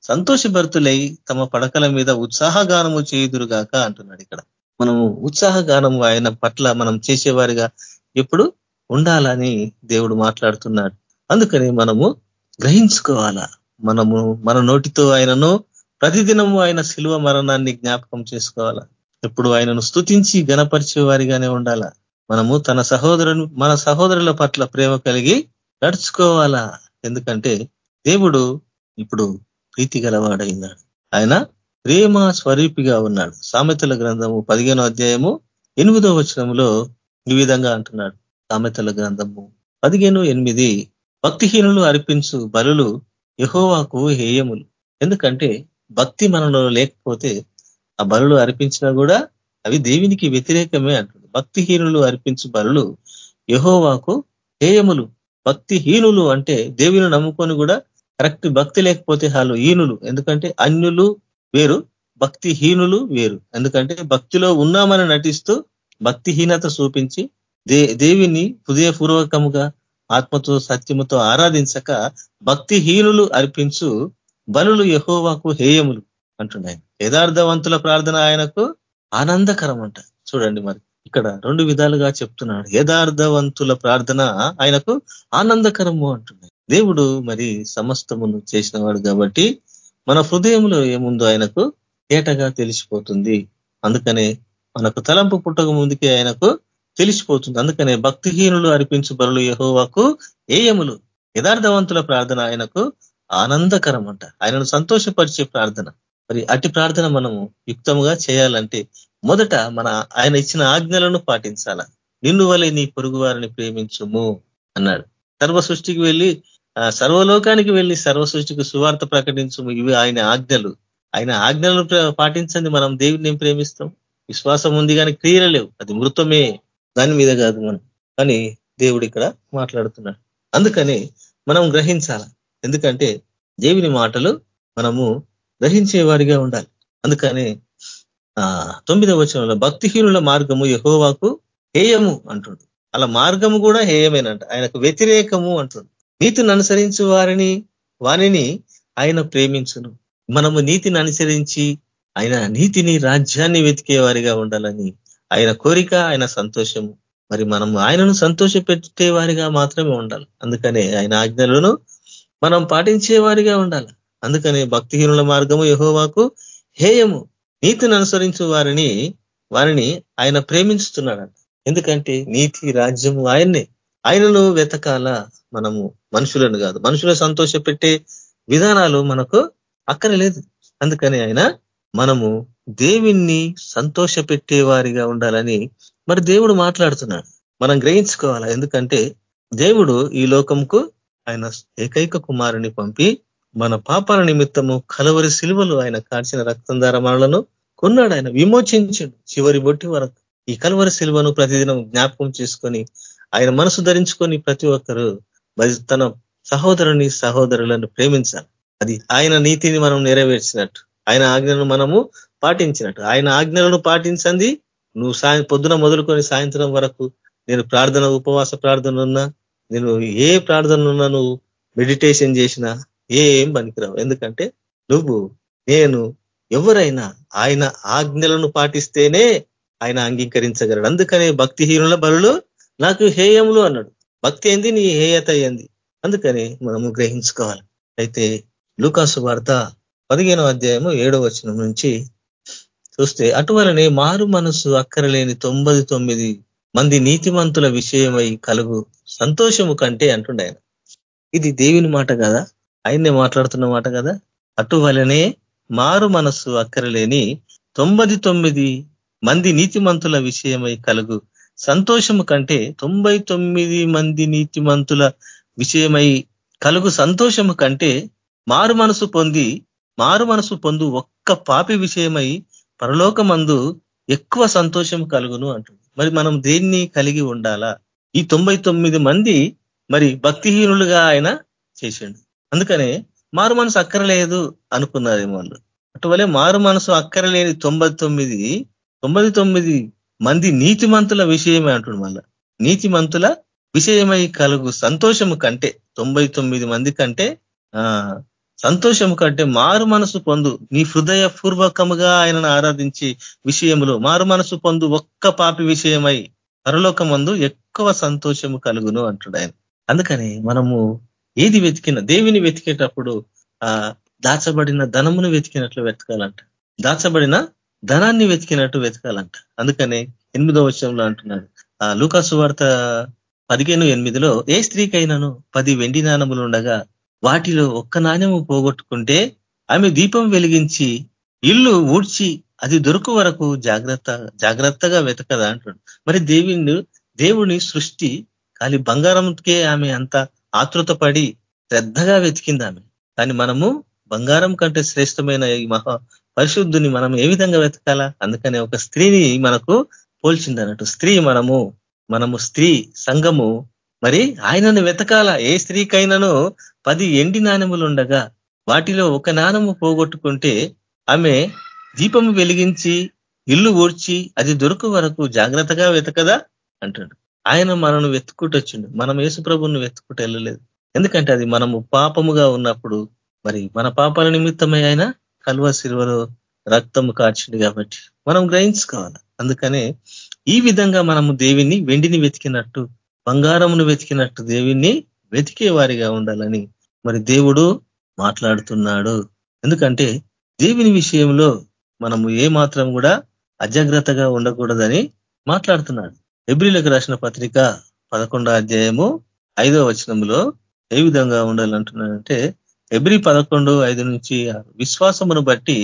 సంతోషభరితులై తమ పడకల మీద ఉత్సాహగానము చేయుదురుగాక అంటున్నాడు ఇక్కడ. మనము ఉత్సాహగానము ఆయన పట్ల మనం చేసేవారిగా ఎప్పుడు ఉండాలని దేవుడు మాట్లాడుతున్నాడు. అందుకని మనము గ్రహించుకోవాలా. మనము మన నోటితో ఆయనను ప్రతిదినము ఆయన శిలువ మరణాన్ని జ్ఞాపకం చేసుకోవాలా. ఎప్పుడు ఆయనను స్థుతించి గణపరిచే వారిగానే ఉండాలా. మనము తన సహోదరుని మన సహోదరుల పట్ల ప్రేమ కలిగి నడుచుకోవాలా. ఎందుకంటే దేవుడు ఇప్పుడు ప్రీతి గలవాడైనాడు ఆయన ప్రేమ స్వరూపిగా ఉన్నాడు. సామెతల గ్రంథము పదిహేనో అధ్యాయము ఎనిమిదో వచనంలో ఈ విధంగా అంటున్నాడు. సామెతల గ్రంథము పదిహేను ఎనిమిది భక్తిహీనులు అర్పించు బలులు యహోవాకు హేయములు. ఎందుకంటే భక్తి మనలో లేకపోతే ఆ బలులు అర్పించినా కూడా అవి దేవునికి వ్యతిరేకమే అంటుంది భక్తిహీనులు అర్పించు బలులు యహోవాకు హేయములు. భక్తిహీనులు అంటే దేవుని నమ్ముకొని కూడా కరెక్ట్ భక్తి లేకపోతే వాళ్ళు హీనులు. ఎందుకంటే అన్యులు వేరు భక్తిహీనులు వేరు. ఎందుకంటే భక్తిలో ఉన్నామని నటిస్తూ భక్తిహీనత చూపించి దే దేవిని హృదయపూర్వకముగా ఆత్మతో సత్యముతో ఆరాధించక భక్తిహీనులు అర్పించు బలులు యహోవాకు హేయములు అంటున్నాయి. యథార్థవంతుల ప్రార్థన ఆయనకు ఆనందకరం అంట చూడండి మరి ఇక్కడ రెండు విధాలుగా చెప్తున్నాడు. యథార్థవంతుల ప్రార్థన ఆయనకు ఆనందకరము అంటున్నాయి. దేవుడు మరి సమస్తమును చేసినవాడు కాబట్టి మన హృదయంలో ఏముందో ఆయనకు ఏటగా తెలిసిపోతుంది. అందుకనే మనకు తలంపు పుట్టక ముందుకే ఆయనకు తెలిసిపోతుంది. అందుకనే భక్తిహీనులు అర్పించు బరులు యహోవాకు ఏయములు. యథార్థవంతుల ప్రార్థన ఆయనకు ఆనందకరం అంట ఆయనను సంతోషపరిచే ప్రార్థన. మరి అటు ప్రార్థన మనము యుక్తముగా చేయాలంటే మొదట మన ఆయన ఇచ్చిన ఆజ్ఞలను పాటించాల. నిన్ను వలె నీ పొరుగు వారిని ప్రేమించుము అన్నాడు. సర్వ సృష్టికి వెళ్ళి సర్వలోకానికి వెళ్ళి సర్వ సృష్టికి సువార్త ప్రకటించు ఇవి ఆయన ఆజ్ఞలు. ఆయన ఆజ్ఞలను పాటించండి. మనం దేవుడిని ప్రేమిస్తాం? విశ్వాసం ఉంది కానీ క్రియలు లేవు. అది మృతమే. దాని మీద కాదు మనం. అని దేవుడు ఇక్కడ మాట్లాడుతున్నాడు. అందుకని మనం గ్రహించాల. ఎందుకంటే దేవుని మాటలు మనము గ్రహించేవాడిగా ఉండాలి. అందుకని ఆ తొమ్మిదవ వచనంలో భక్తిహీనుల మార్గము యహోవాకు హేయము అంటుండు. అలా మార్గము కూడా హేయమేనంట. ఆయనకు వ్యతిరేకము అంటుండు. నీతిని అనుసరించు వారిని వారిని ఆయన ప్రేమించును. మనము నీతిని అనుసరించి ఆయన నీతిని రాజ్యాన్ని వెతికే వారిగా ఉండాలని ఆయన కోరిక ఆయన సంతోషము. మరి మనం ఆయనను సంతోష పెట్టే వారిగా మాత్రమే ఉండాలి. అందుకనే ఆయన ఆజ్ఞలను మనం పాటించే వారిగా ఉండాలి. అందుకనే భక్తిహీనుల మార్గము యహోవాకు హేయము. నీతిని అనుసరించు వారిని వారిని ఆయన ప్రేమించుతున్నాడంట. ఎందుకంటే నీతి రాజ్యము ఆయన్నే. ఆయనను వెతకాల? మనము మనుషులను కాదు. మనుషులు సంతోషపెట్టే విధానాలు మనకు అక్కరలేదు అందుకని ఆయన మనము దేవిని సంతోష వారిగా ఉండాలని మరి దేవుడు మాట్లాడుతున్నాడు. మనం గ్రహించుకోవాలా? ఎందుకంటే దేవుడు ఈ లోకంకు ఆయన ఏకైక కుమారుని పంపి మన పాపాల నిమిత్తము కలవరి సిలువలు ఆయన కాల్చిన రక్తం ద్వారా మనలను కొన్నాడు. ఆయన విమోచించాడు చివరి బొట్టి వరకు. ఈ కలవరి సిలువను ప్రతిదినం జ్ఞాపకం చేసుకొని ఆయన మనసు ధరించుకొని ప్రతి ఒక్కరు తన సహోదరుని సహోదరులను ప్రేమించాలి. అది ఆయన నీతిని మనం నెరవేర్చినట్టు ఆయన ఆజ్ఞలను మనము పాటించినట్టు. ఆయన ఆజ్ఞలను పాటించండి. నువ్వు సాయం పొద్దున మొదలుకొని సాయంత్రం వరకు నేను ప్రార్థన ఉపవాస ప్రార్థన ఉన్నా నేను ఏ ప్రార్థన ఉన్నా నువ్వు మెడిటేషన్ చేసినా ఏం పనికిరావు. ఎందుకంటే నువ్వు నేను ఎవరైనా ఆయన ఆజ్ఞలను పాటిస్తేనే ఆయన అంగీకరించగలడు. అందుకనే భక్తిహీనుల బరులు నాకు హేయములు అన్నాడు. భక్తి ఏంది నీ హేయత ఏంది అందుకని మనము గ్రహించుకోవాలి. అయితే లూకాసు వార్త పదిహేనో అధ్యాయము ఏడో వచనం నుంచి చూస్తే అటువలనే మారు మనసు అక్కరలేని తొంభై తొమ్మిది మంది నీతిమంతుల విషయమై కలుగు సంతోషము కంటే అంటుండే ఆయన ఇది దేవుని మాట కదా? ఆయన్నే మాట్లాడుతున్న మాట కదా? అటువలనే మారు మనస్సు అక్కరలేని తొంభై తొమ్మిది మంది నీతిమంతుల విషయమై కలుగు సంతోషము కంటే తొంభై తొమ్మిది మంది నీతిమంతుల విషయమై కలుగు సంతోషము కంటే మారు మనసు పొంది మారు మనసు పొందు ఒక్క పాపి విషయమై పరలోకమందు ఎక్కువ సంతోషం కలుగును అంటుంది. మరి మనం దేన్ని కలిగి ఉండాలా? ఈ తొంభై మంది మరి భక్తిహీనులుగా ఆయన చేసిండు. అందుకనే మారు మనసు అక్కరలేదు అనుకున్నారేమో వాళ్ళు అటువలే మారు మనసు అక్కరలేని తొంభై తొమ్మిది తొంభై తొమ్మిది మంది నీతిమంతుల విషయమే అంటుడు మళ్ళా. నీతిమంతుల విషయమై కలుగు సంతోషము కంటే తొంభై తొమ్మిది మంది కంటే ఆ సంతోషము కంటే మారు మనసు పొందు నీ హృదయ పూర్వకముగా ఆయనను ఆరాధించి విషయంలో మారు మనసు పొందు ఒక్క పాపి విషయమై పరలోకమందు ఎక్కువ సంతోషము కలుగును అంటుడు ఆయన. అందుకని మనము ఏది వెతికిన దేవిని వెతికేటప్పుడు ఆ దాచబడిన ధనమును వెతికినట్లు వెతకాలంట. దాచబడిన ధనాన్ని వెతికినట్టు వెతకాలంట. అందుకనే ఎనిమిదో వచ్చంలో అంటున్నాడు. ఆ లూకాసు వార్త పదిహేను ఎనిమిదిలో ఏ స్త్రీకైనాను పది వెండి నాణములు ఉండగా వాటిలో ఒక్క నాణ్యము పోగొట్టుకుంటే ఆమె దీపం వెలిగించి ఇల్లు ఊడ్చి అది దొరకు వరకు జాగ్రత్త జాగ్రత్తగా వెతకదా అంటాడు మరి దేవిని దేవుని సృష్టి ఖాళీ బంగారంకే ఆమె అంత ఆతృత పడి శ్రద్ధగా వెతికింది ఆమె. కానీ మనము బంగారం కంటే శ్రేష్టమైన ఈ మహా పరిశుద్ధుని మనం ఏ విధంగా వెతకాలా? అందుకనే ఒక స్త్రీని మనకు పోల్చింది అన్నట్టు స్త్రీ మనము మనము స్త్రీ సంఘము మరి ఆయనను వెతకాల? ఏ స్త్రీకైనాను పది ఎండి నాణములు ఉండగా వాటిలో ఒక నాణము పోగొట్టుకుంటే ఆమె దీపము వెలిగించి ఇల్లు ఊడ్చి అది దొరకు వరకు జాగ్రత్తగా వెతకదా? అంటాడు. ఆయన మనను వెతుక్కుంటొచ్చిండు మనం యేసుప్రభుని వెతుక్కుంటూ వెళ్ళలేదు. ఎందుకంటే అది మనము పాపముగా ఉన్నప్పుడు మరి మన పాపాల నిమిత్తమై ఆయన కలువ సిల్వలో రక్తము కార్చిండు కాబట్టి మనం గ్రహించుకోవాలి అందుకనే ఈ విధంగా మనము దేవిని వెండిని వెతికినట్టు బంగారమును వెతికినట్టు దేవిని వెతికే వారిగా ఉండాలని మరి దేవుడు మాట్లాడుతున్నాడు. ఎందుకంటే దేవుని విషయంలో మనము ఏ మాత్రం కూడా అజాగ్రత్తగా ఉండకూడదని మాట్లాడుతున్నాడు. ఎబ్రిలకు రాసిన పత్రిక పదకొండో అధ్యాయము ఐదో వచనంలో ఏ విధంగా ఉండాలంటున్నాడంటే ఎబ్రి పదకొండు ఐదు నుంచి విశ్వాసమును బట్టి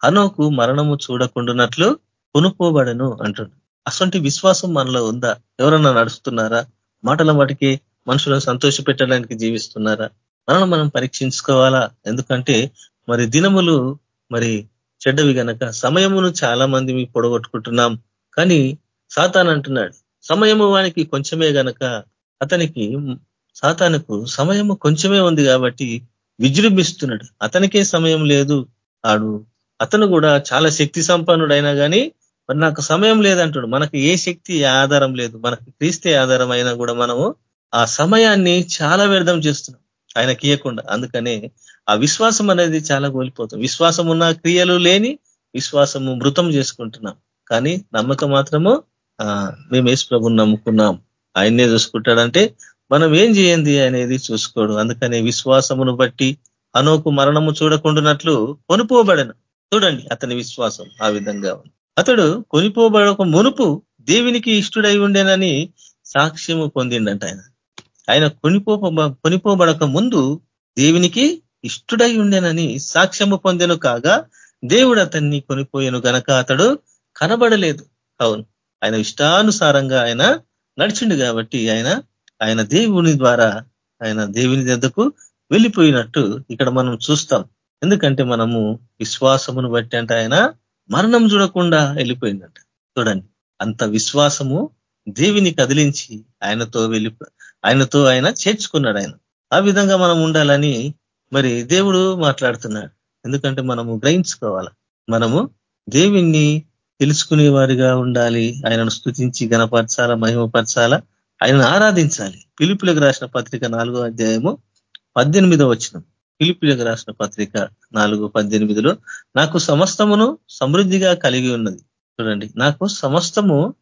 హనోకు మరణము చూడకుండానట్లు కొనుక్కోబడను అంటుడు అసంటి విశ్వాసం మనలో ఉందా? ఎవరన్నా నడుస్తున్నారా? మాటల వాటికి మనుషులను సంతోష పెట్టడానికి జీవిస్తున్నారా? మనల్ని మనం పరీక్షించుకోవాలా? ఎందుకంటే మరి దినములు మరి చెడ్డవి గనక సమయమును చాలా మంది పొడగొట్టుకుంటున్నాం. కానీ సాతాన్ అంటున్నాడు సమయము వానికి కొంచెమే గనక అతనికి సాతానుకు సమయము కొంచెమే ఉంది కాబట్టి విజృంభిస్తున్నాడు అతనికే సమయం లేదు ఆడు. అతను కూడా చాలా శక్తి సంపన్నుడైనా కానీ మరి నాకు సమయం లేదంటాడు. మనకు ఏ శక్తి ఆధారం లేదు. మనకు క్రీస్తే ఆధారం అయినా కూడా మనము ఆ సమయాన్ని చాలా వ్యర్థం చేస్తున్నాం. ఆయనకి ఇవ్వకుండా అందుకనే ఆ విశ్వాసం అనేది చాలా కోల్పోతాం. విశ్వాసం ఉన్న క్రియలు లేని విశ్వాసము మృతం చేసుకుంటున్నాం. కానీ నమ్మకం మాత్రము మేము ఏసు ప్రభుని నమ్ముకున్నాం. ఆయన్నే చూసుకుంటాడంటే మనం ఏం చేయండి అనేది చూసుకోడు అందుకనే విశ్వాసమును బట్టి అనోకు మరణము చూడకుండానట్లు కొనుపోబడను. చూడండి అతని విశ్వాసం ఆ విధంగా ఉంది. అతడు కొనిపోబడక మునుపు దేవునికి ఇష్టడై ఉండేనని సాక్ష్యము పొందిండంట ఆయన. ఆయన కొనిపో కొనిపోబడక ముందు దేవునికి ఇష్టడై ఉండేనని సాక్ష్యము పొందెను కాగా దేవుడు అతన్ని కొనిపోయాను గనక అతడు కనబడలేదు. అవును. ఆయన ఇష్టానుసారంగా ఆయన నడిచిండు కాబట్టి ఆయన ఆయన దేవుని ద్వారా ఆయన దేవుని దద్దకు వెళ్ళిపోయినట్టు ఇక్కడ మనం చూస్తాం. ఎందుకంటే మనము విశ్వాసమును బట్టి అంటే ఆయన మరణం చూడకుండా వెళ్ళిపోయిందంట. చూడండి అంత విశ్వాసము దేవిని కదిలించి ఆయనతో వెళ్ళి ఆయనతో ఆయన చేర్చుకున్నాడు ఆయన. ఆ విధంగా మనం ఉండాలని మరి దేవుడు మాట్లాడుతున్నాడు. ఎందుకంటే మనము గ్రహించుకోవాలి? మనము దేవిని తెలుసుకునే వారిగా ఉండాలి. ఆయనను స్థుతించి గణపరచాలా మహిమపరచాలా? ఆయనను ఆరాధించాలి. పిలుపులకు రాసిన పత్రిక నాలుగో అధ్యాయము పద్దెనిమిదో వచ్చిన పిలుపులకు రాసిన పత్రిక నాలుగు పద్దెనిమిదిలో నాకు సమస్తమును సమృద్ధిగా కలిగి ఉన్నది. చూడండి నాకు సమస్తము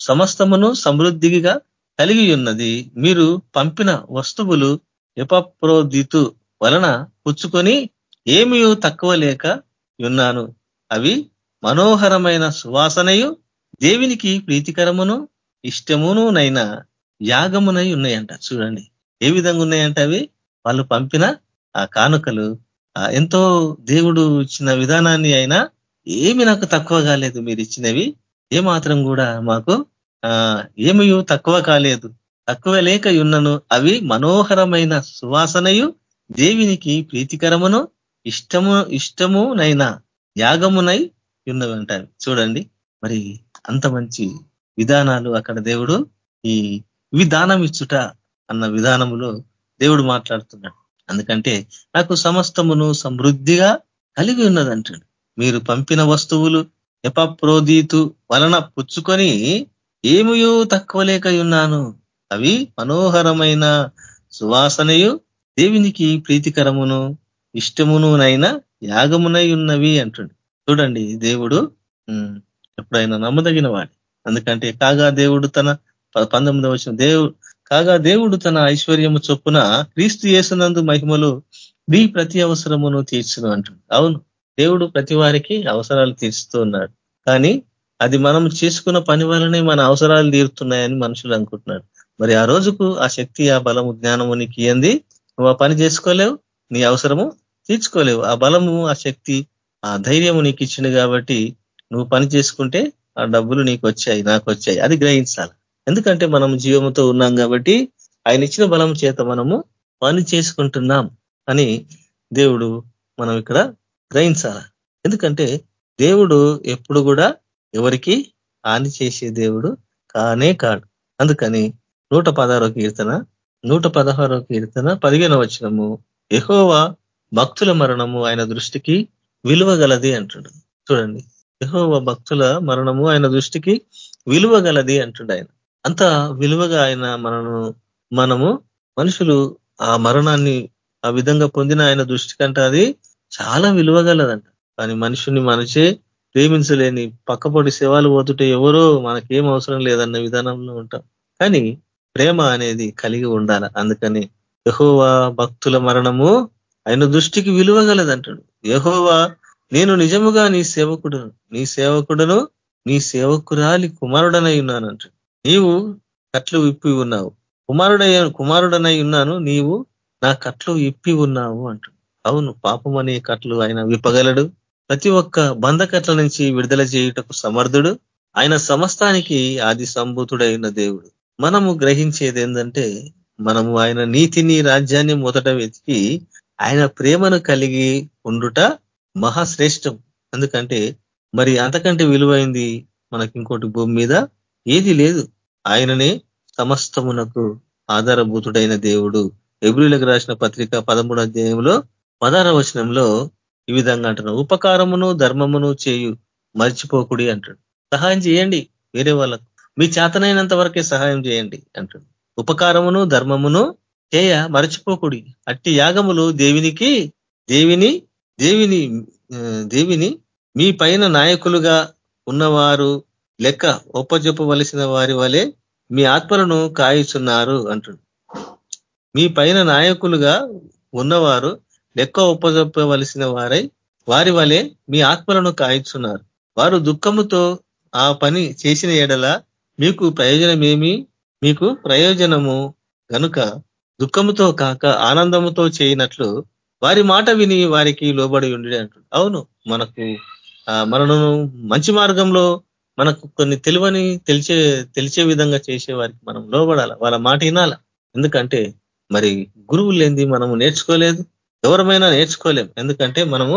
సమస్తమును సమృద్ధిగా కలిగి ఉన్నది. మీరు పంపిన వస్తువులు ఎపప్రోదితు వలన పుచ్చుకొని ఏమీ తక్కువ లేక ఉన్నాను. అవి మనోహరమైన సువాసనయు దేవునికి ప్రీతికరమును ఇష్టమును నైనా యాగమునై ఉన్నాయంట. చూడండి. ఏ విధంగా ఉన్నాయంట అవి? వాళ్ళు పంపిన ఆ కానుకలు. ఎంతో దేవుడు ఇచ్చిన విధానాన్ని అయినా ఏమి నాకు తక్కువ కాలేదు మీరు ఇచ్చినవి. ఏమాత్రం కూడా మాకు ఏమి తక్కువ కాలేదు. తక్కువ లేక ఉన్నను అవి మనోహరమైన సువాసనయు దేవినికి ప్రీతికరమును ఇష్టము ఇష్టమునైనా యాగమునై ఉన్నవంటారు చూడండి. మరి అంత మంచి విధానాలు అక్కడ దేవుడు ఈ విధానం ఇచ్చుట అన్న విధానములో దేవుడు మాట్లాడుతున్నాడు. అందుకంటే నాకు సమస్తమును సమృద్ధిగా కలిగి ఉన్నదంటాడు. మీరు పంపిన వస్తువులు ఎపప్రోదీతు వలన పుచ్చుకొని ఏమయో తక్కువ లేక ఉన్నాను అవి మనోహరమైన సువాసనయు దేవునికి ప్రీతికరమును ఇష్టమునునైనా యాగమునై ఉన్నవి అంటుండు. చూడండి దేవుడు ఎప్పుడైనా నమ్మదగిన వాడి. ఎందుకంటే కాగా దేవుడు తన పంతొమ్మిదవ వచ్చిన దేవుడు కాగా దేవుడు తన ఐశ్వర్యము చొప్పున క్రీస్తు చేసినందు మహిమలు మీ ప్రతి అవసరమును తీర్చును అంటుంది అవును దేవుడు ప్రతి వారికి అవసరాలు తీర్చుతూ ఉన్నాడు. కానీ అది మనం చేసుకున్న పని వల్లనే మన అవసరాలు తీరుతున్నాయని మనుషులు అనుకుంటున్నారు. మరి ఆ రోజుకు ఆ శక్తి ఆ బలము జ్ఞానము నీకు ఇయ్యంది నువ్వు ఆ పని చేసుకోలేవు నీ అవసరము తీర్చుకోలేవు. ఆ బలము ఆ శక్తి ఆ ధైర్యము నీకు ఇచ్చింది కాబట్టి నువ్వు పని చేసుకుంటే ఆ డబ్బులు నీకు వచ్చాయి నాకు వచ్చాయి. అది గ్రహించాలి. ఎందుకంటే మనం జీవముతో ఉన్నాం కాబట్టి ఆయన ఇచ్చిన బలం చేత మనము పని చేసుకుంటున్నాం అని దేవుడు మనం ఇక్కడ గ్రహించాల? ఎందుకంటే దేవుడు ఎప్పుడు కూడా ఎవరికి హాని చేసే దేవుడు కానే కాడు. అందుకని నూట పదహారో కీర్తన నూట పదహారో కీర్తన పదిహేను వచనము ఎహోవా భక్తుల మరణము ఆయన దృష్టికి విలువగలది అంటుడు చూడండి. యహోవ భక్తుల మరణము ఆయన దృష్టికి విలువగలది అంటుండ ఆయన. అంత విలువగా ఆయన మనను మనము మనుషులు ఆ మరణాన్ని ఆ విధంగా పొందిన ఆయన దృష్టి కంటే అది చాలా విలువగలదంట. కానీ మనుషుని మనసే ప్రేమించలేని పక్కపొడి సేవలు పోతుంటే ఎవరో మనకేం అవసరం లేదన్న విధానంలో ఉంటాం. కానీ ప్రేమ అనేది కలిగి ఉండాలి. అందుకని యహోవా భక్తుల మరణము ఆయన దృష్టికి విలువగలదంటాడు. యహోవా నేను నిజముగా నీ సేవకుడును నీ సేవకుడును నీ సేవకురాలి కుమారుడనై ఉన్నానంటాడు. నీవు కట్లు విప్పి ఉన్నావు. కుమారుడై కుమారుడనై ఉన్నాను నీవు నా కట్లు ఇప్పి ఉన్నావు అంటు అవును పాపం అనే కట్లు ఆయన విప్పగలడు. ప్రతి ఒక్క బంధకట్ల నుంచి విడుదల చేయుటకు సమర్థుడు. ఆయన సమస్తానికి ఆది సంభూతుడైన దేవుడు. మనము గ్రహించేది ఏంటంటే మనము ఆయన నీతిని రాజ్యాన్ని మొదట వెతికి ఆయన ప్రేమను కలిగి ఉండుట మహాశ్రేష్టం. ఎందుకంటే మరి అంతకంటే విలువైంది మనకి ఇంకోటి భూమి మీద ఏది లేదు. ఆయననే సమస్తమునకు ఆధారభూతుడైన దేవుడు. ఎబ్రిలకు రాసిన పత్రిక పదమూడు అధ్యాయంలో పదార వచనంలో ఈ విధంగా అంటున్నాడు. ఉపకారమును ధర్మమును చేయు మర్చిపోకుడి అంటాడు సహాయం చేయండి వేరే వాళ్ళకు. మీ చేతనైనంత వరకే సహాయం చేయండి అంటాడు ఉపకారమును ధర్మమును చేయ మరచిపోకుడి. అట్టి యాగములు దేవునికి దేవిని దేవిని దేవిని మీ పైన నాయకులుగా ఉన్నవారు లెక్క ఒప్పజెప్పవలసిన వారి వలె మీ ఆత్మలను కాయిస్తున్నారు అంటుడు. మీ పైన నాయకులుగా ఉన్నవారు లెక్క ఒప్పజెప్పవలసిన వారై వారి వలె మీ ఆత్మలను కాయిస్తున్నారు. వారు దుఃఖముతో ఆ పని చేసిన ఎడల మీకు ప్రయోజనమేమి? మీకు ప్రయోజనము గనుక దుఃఖముతో కాక ఆనందముతో చేయనట్లు వారి మాట విని వారికి లోబడి ఉండి అంటుడు. అవును మనకు మనను మంచి మార్గంలో మనకు కొన్ని తెలివని తెలిసే తెలిసే విధంగా చేసే వారికి మనం లోబడాల? వాళ్ళ మాట వినాల? ఎందుకంటే మరి గురువు లేనిది మనము నేర్చుకోలేదు ఎవరమైనా నేర్చుకోలేం. ఎందుకంటే మనము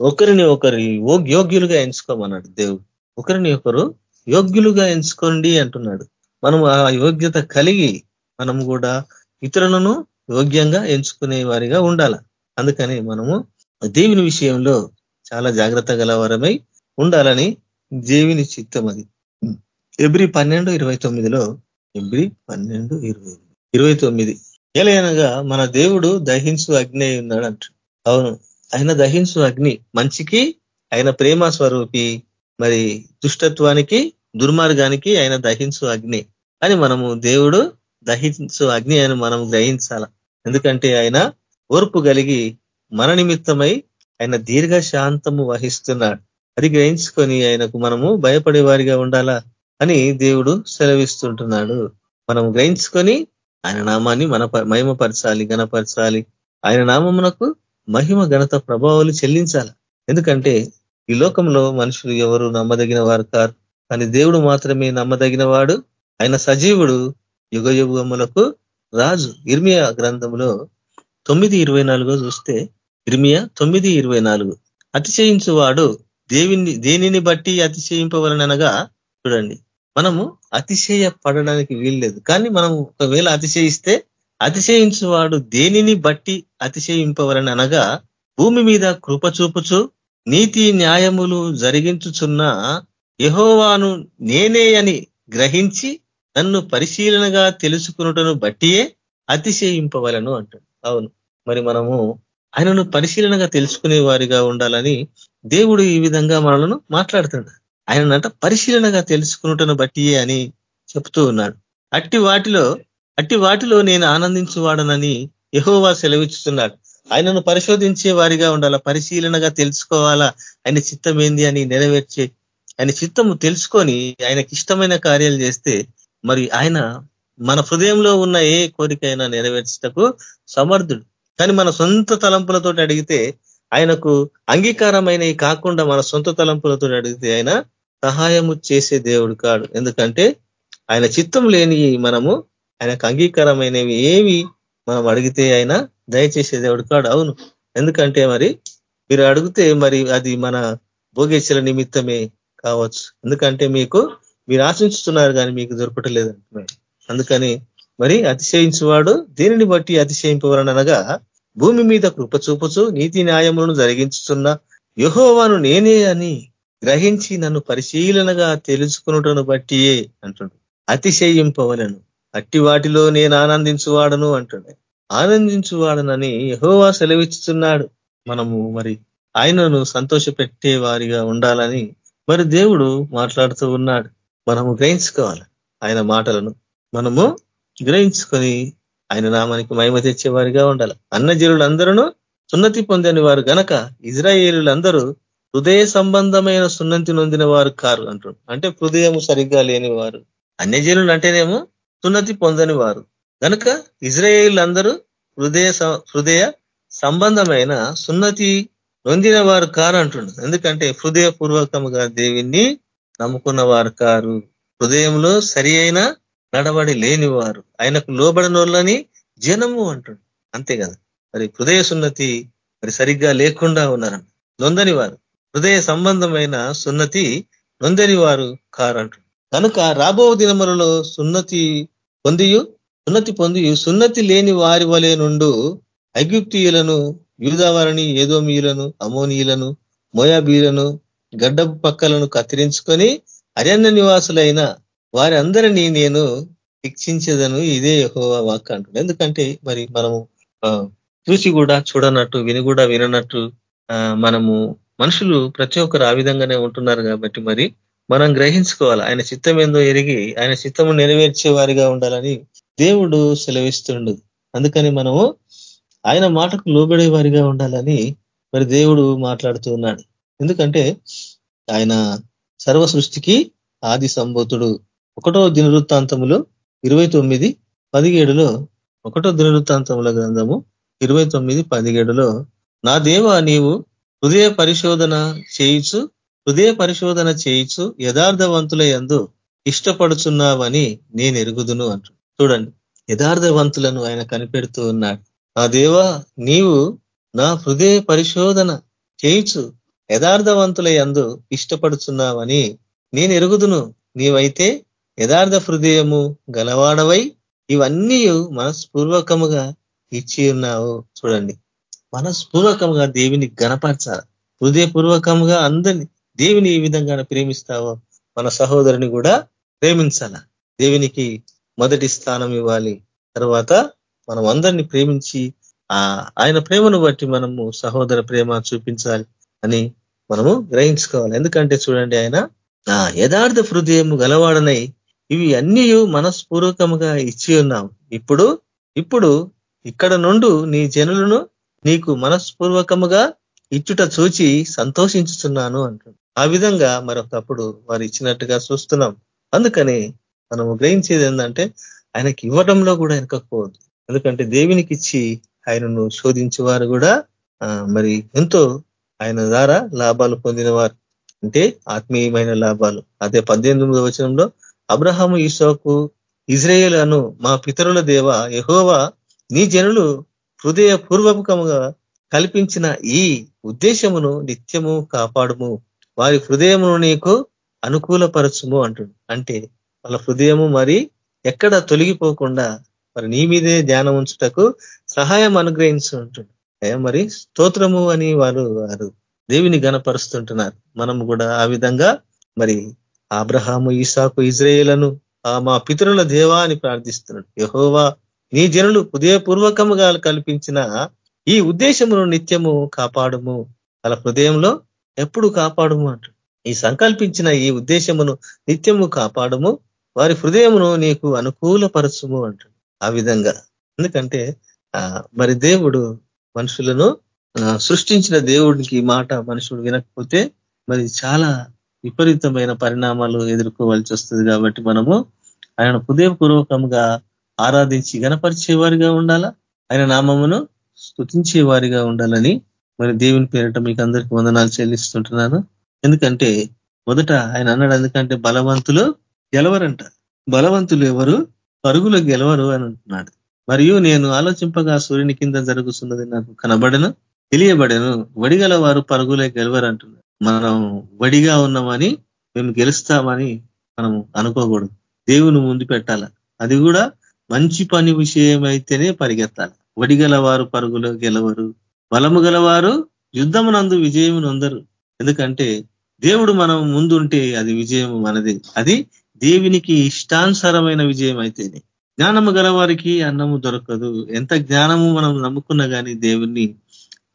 ఒకరిని ఒకరి యోగ్యులుగా ఎంచుకోమన్నాడు దేవుడు. ఒకరిని ఒకరు యోగ్యులుగా ఎంచుకోండి అంటున్నాడు. మనం ఆ యోగ్యత కలిగి మనం కూడా ఇతరులను యోగ్యంగా ఎంచుకునే వారిగా ఉండాల? అందుకని మనము దేవుని విషయంలో చాలా జాగ్రత్త గలవరమై ఉండాలని దేవుని చిత్తం అది. ఎబ్రి పన్నెండు ఇరవై తొమ్మిదిలో ఎబ్రి పన్నెండు ఇరవై ఇరవై తొమ్మిది. ఎలయనగా మన దేవుడు దహించు అగ్ని ఉన్నాడు అంట అవును. ఆయన దహించు అగ్ని మంచికి ఆయన ప్రేమ స్వరూపి మరి దుష్టత్వానికి దుర్మార్గానికి ఆయన దహించు అగ్ని అని మనము దేవుడు దహించు అగ్ని అని మనం గ్రహించాల. ఎందుకంటే ఆయన ఓర్పు కలిగి మన నిమిత్తమై ఆయన దీర్ఘ శాంతము వహిస్తున్నాడు. అది గ్రహించుకొని ఆయనకు మనము భయపడే వారిగా ఉండాలా అని దేవుడు సెలవిస్తుంటున్నాడు. మనం గ్రహించుకొని ఆయన నామాన్ని మన మహిమపరచాలి గణపరచాలి ఆయన నామమునకు మహిమ ఘనత ప్రభావాలు చెల్లించాలి. ఎందుకంటే ఈ లోకంలో మనుషులు ఎవరు నమ్మదగిన వారు కారు. కానీ దేవుడు మాత్రమే నమ్మదగిన వాడు. ఆయన సజీవుడు యుగ యుగములకు రాజు. ఇర్మియా గ్రంథంలో తొమ్మిది ఇరవై చూస్తే ఇర్మియా తొమ్మిది ఇరవై నాలుగు. అతిశయించువాడు దేవిని దేనిని బట్టి అతిశయింపవలనగా చూడండి మనము అతిశయ పడడానికి వీల్లేదు. కానీ మనం ఒకవేళ అతిశయిస్తే అతిశయించువాడు దేనిని బట్టి అతిశయింపవలని అనగా భూమి మీద కృప చూపుచు నీతి న్యాయములు జరిగించుచున్న యహోవాను నేనే అని గ్రహించి నన్ను పరిశీలనగా తెలుసుకున్నటను బట్టియే అతిశయింపవలను అంటాడు. అవును. మరి మనము ఆయనను పరిశీలనగా తెలుసుకునే వారిగా ఉండాలని దేవుడు ఈ విధంగా మనలను మాట్లాడుతున్నాడు. ఆయనంట పరిశీలనగా తెలుసుకున్నటను బట్టి అని చెప్తూ ఉన్నాడు. అట్టి వాటిలో అట్టి వాటిలో నేను ఆనందించువాడనని యహోవా సెలవిస్తున్నాడు ఆయనను పరిశోధించే వారిగా ఉండాలా? పరిశీలనగా తెలుసుకోవాలా? ఆయన చిత్తం ఏంది అని నెరవేర్చే ఆయన చిత్తము తెలుసుకొని ఆయనకి ఇష్టమైన కార్యాలు చేస్తే మరి ఆయన మన హృదయంలో ఉన్న ఏ కోరికైనా నెరవేర్చటకు సమర్థుడు. కానీ మన సొంత తలంపులతో అడిగితే ఆయనకు అంగీకారమైనవి కాకుండా మన సొంత తలంపులతో అడిగితే ఆయన సహాయము చేసే దేవుడు కాడు. ఎందుకంటే ఆయన చిత్తం లేని మనము ఆయనకు అంగీకారమైనవి ఏవి మనం అడిగితే ఆయన దయచేసే దేవుడు కాడు. అవును. ఎందుకంటే మరి మీరు అడిగితే మరి అది మన భోగేశ్వర నిమిత్తమే కావచ్చు. ఎందుకంటే మీకు మీరు ఆశించుతున్నారు కానీ మీకు దొరకటలేదు అందుకని మరి అతిశయించువాడు దీనిని బట్టి అతిశయింపవరనగా భూమి మీద కృప చూపుచు నీతి న్యాయములను జరిగించుతున్న యహోవాను నేనే అని గ్రహించి నన్ను పరిశీలనగా తెలుసుకున్నటను బట్టియే అంటుడు. అతిశయింపవలను. అట్టి వాటిలో నేను ఆనందించువాడను అంటుడు. ఆనందించువాడనని యహోవా సెలవిస్తున్నాడు మనము మరి ఆయనను సంతోషపెట్టే వారిగా ఉండాలని మరి దేవుడు మాట్లాడుతూ ఉన్నాడు. మనము గ్రహించుకోవాలి. ఆయన మాటలను మనము గ్రహించుకొని ఆయన నామానికి మహిమ తెచ్చేవారిగా ఉండాలి. అన్నజీరులందరూ సున్నతి పొందని వారు గనక ఇజ్రాయేలులందరూ హృదయ సంబంధమైన సున్నతి నొందిన వారు కారు అంటారు. అంటే హృదయం సరిగ్గా లేని వారు అన్యజనులు అంటేనేమో సున్నతి పొందని వారు కనుక ఇజ్రాయేలులందరూ హృదయ హృదయ సంబంధమైన సున్నతి నొందిన వారు కారు అంటుండ్రు ఎందుకంటే హృదయపూర్వకముగా దేవిని నమ్ముకున్న వారు కారు. హృదయంలో సరి అయిన నడవడి లేనివారు. ఆయనకు లోబడనోళ్ళని జనము అంటుండు. అంతే కదా. మరి హృదయ సున్నతి మరి సరిగ్గా లేకుండా ఉన్నారంట నొందని వారు హృదయ సంబంధమైన సున్నతి నొందని వారు కారంటు కనుక రాబో దినములలో సున్నతి పొందియు సున్నతి పొంది సున్నతి లేని వారి వలె నుండు ఐగుప్తియులను యూదావారిని ఏదోమీయులను అమోనీయులను మోయాబీలను గడ్డపు పక్కలను కత్తిరించుకొని అరణ్య నివాసులైన వారందరినీ నేను శిక్షించదను ఇదే యహోవా వాక్ అంటుంది ఎందుకంటే మరి మనము చూసి కూడా చూడనట్టు విని కూడా విననట్టు మనము మనుషులు ప్రతి ఒక్కరు ఆ విధంగానే ఉంటున్నారు కాబట్టి మరి మనం గ్రహించుకోవాలి. ఆయన చిత్తం ఏందో ఎరిగి ఆయన చిత్తము నెరవేర్చే వారిగా ఉండాలని దేవుడు సెలవిస్తుండదు అందుకని మనము ఆయన మాటకు లోబడే వారిగా ఉండాలని మరి దేవుడు మాట్లాడుతూ ఉన్నాడు. ఎందుకంటే ఆయన సర్వ సృష్టికి ఆది సంభూతుడు ఒకటో దినవృత్తాంతములు ఇరవై తొమ్మిది పదిహేడులో ఒకటో దినవృత్తాంతముల గ్రంథము ఇరవై తొమ్మిది పదిహేడులో నా దేవ నీవు హృదయ పరిశోధన చేయిచు హృదయ పరిశోధన చేయిచు యథార్థవంతుల ఎందు ఇష్టపడుచున్నావని నేను ఎరుగుదును అంటు. చూడండి యథార్థవంతులను ఆయన కనిపెడుతూ ఉన్నాడు. నా దేవా నీవు నా హృదయ పరిశోధన చేయిచు యథార్థవంతుల ఎందు ఇష్టపడుచున్నావని నేను ఎరుగుదును. నీవైతే యథార్థ హృదయము గలవాడవై ఇవన్నీ మనస్పూర్వకముగా ఇచ్చి ఉన్నావు. చూడండి. మనస్పూర్వకంగా దేవిని గణపరచాలి. హృదయపూర్వకంగా అందరినీ దేవిని ఈ విధంగా ప్రేమిస్తావో మన సహోదరుని కూడా ప్రేమించాల. దేవునికి మొదటి స్థానం ఇవ్వాలి. తర్వాత మనం అందరినీ ప్రేమించి ఆయన ప్రేమను బట్టి మనము సహోదర ప్రేమ చూపించాలి అని మనము గ్రహించుకోవాలి. ఎందుకంటే చూడండి ఆయన యథార్థ హృదయము గలవాడనై ఇవి అన్నీ మనస్పూర్వకముగా ఇచ్చి ఉన్నాం ఇప్పుడు ఇప్పుడు ఇక్కడ నుండు నీ జనులను నీకు మనస్పూర్వకముగా ఇచ్చుట చూచి సంతోషించుతున్నాను అంటాడు ఆ విధంగా మరొకప్పుడు వారు ఇచ్చినట్టుగా చూస్తున్నాం. అందుకని మనం గ్రహించేది ఏంటంటే ఆయనకి ఇవ్వడంలో కూడా వెనకపోవద్దు ఎందుకంటే దేవునికి ఇచ్చి ఆయనను శోధించేవారు కూడా మరి ఎంతో ఆయన ద్వారా లాభాలు పొందినవారు. అంటే ఆత్మీయమైన లాభాలు. అదే పద్దెనిమిదవ వచనంలో అబ్రహాము ఈశోకు ఇజ్రాయేల్ అను మా పితరుల దేవ యహోవా నీ జనులు హృదయ పూర్వకముగా కల్పించిన ఈ ఉద్దేశమును నిత్యము కాపాడుము. వారి హృదయమును నీకు అనుకూలపరచుము అంటుడు అంటే వాళ్ళ హృదయము మరి ఎక్కడ తొలగిపోకుండా మరి నీ మీదే ధ్యానం ఉంచుటకు సహాయం అనుగ్రహించు అంటుడు మరి స్తోత్రము అని వారు వారు దేవిని గనపరుస్తుంటున్నారు మనం కూడా ఆ విధంగా మరి అబ్రహాము ఈసాకు ఇజ్రాయేలను మా పితరుల దేవా అని ప్రార్థిస్తున్నాడు. యహోవా నీ జనులు హృదయపూర్వకముగా కల్పించిన ఈ ఉద్దేశమును నిత్యము కాపాడము. వాళ్ళ హృదయంలో ఎప్పుడు కాపాడము అంట. ఈ సంకల్పించిన ఈ ఉద్దేశమును నిత్యము కాపాడము. వారి హృదయమును నీకు అనుకూలపరచుము అంట. ఆ విధంగా. ఎందుకంటే మరి దేవుడు మనుషులను సృష్టించిన దేవుడికి మాట మనుషుడు వినకపోతే మరి చాలా విపరీతమైన పరిణామాలు ఎదుర్కోవాల్సి వస్తుంది కాబట్టి మనము ఆయన హృదయపూర్వకంగా ఆరాధించి గణపరిచేవారిగా ఉండాలా? ఆయన నామమును స్థుతించేవారిగా ఉండాలని మరి దేవుని పేరిట మీకు అందరికీ వందనాలు చెల్లిస్తుంటున్నాను. ఎందుకంటే మొదట ఆయన అన్నాడు ఎందుకంటే బలవంతులు గెలవరంట. బలవంతులు ఎవరు? పరుగులు గెలవరు అని అంటున్నాడు. మరియు నేను ఆలోచింపగా సూర్యుని కింద జరుగుతున్నది నాకు కనబడను తెలియబడను. వడిగల వారు పరుగులే గెలవరు అంటున్నారు మనం వడిగా ఉన్నామని మేము గెలుస్తామని మనం అనుకోకూడదు. దేవుని ముందు పెట్టాల. అది కూడా మంచి పని విషయం అయితేనే పరిగెత్తాలి. వడిగల వారు పరుగులు గెలవరు. బలము గలవారు యుద్ధమునందు విజయం నొందరు. ఎందుకంటే దేవుడు మనం ముందుంటే అది విజయం మనది. అది దేవునికి ఇష్టానుసారమైన విజయం అయితేనే జ్ఞానము గలవారికి అన్నము దొరకదు. ఎంత జ్ఞానము మనం నమ్ముకున్నా కానీ దేవుణ్ణి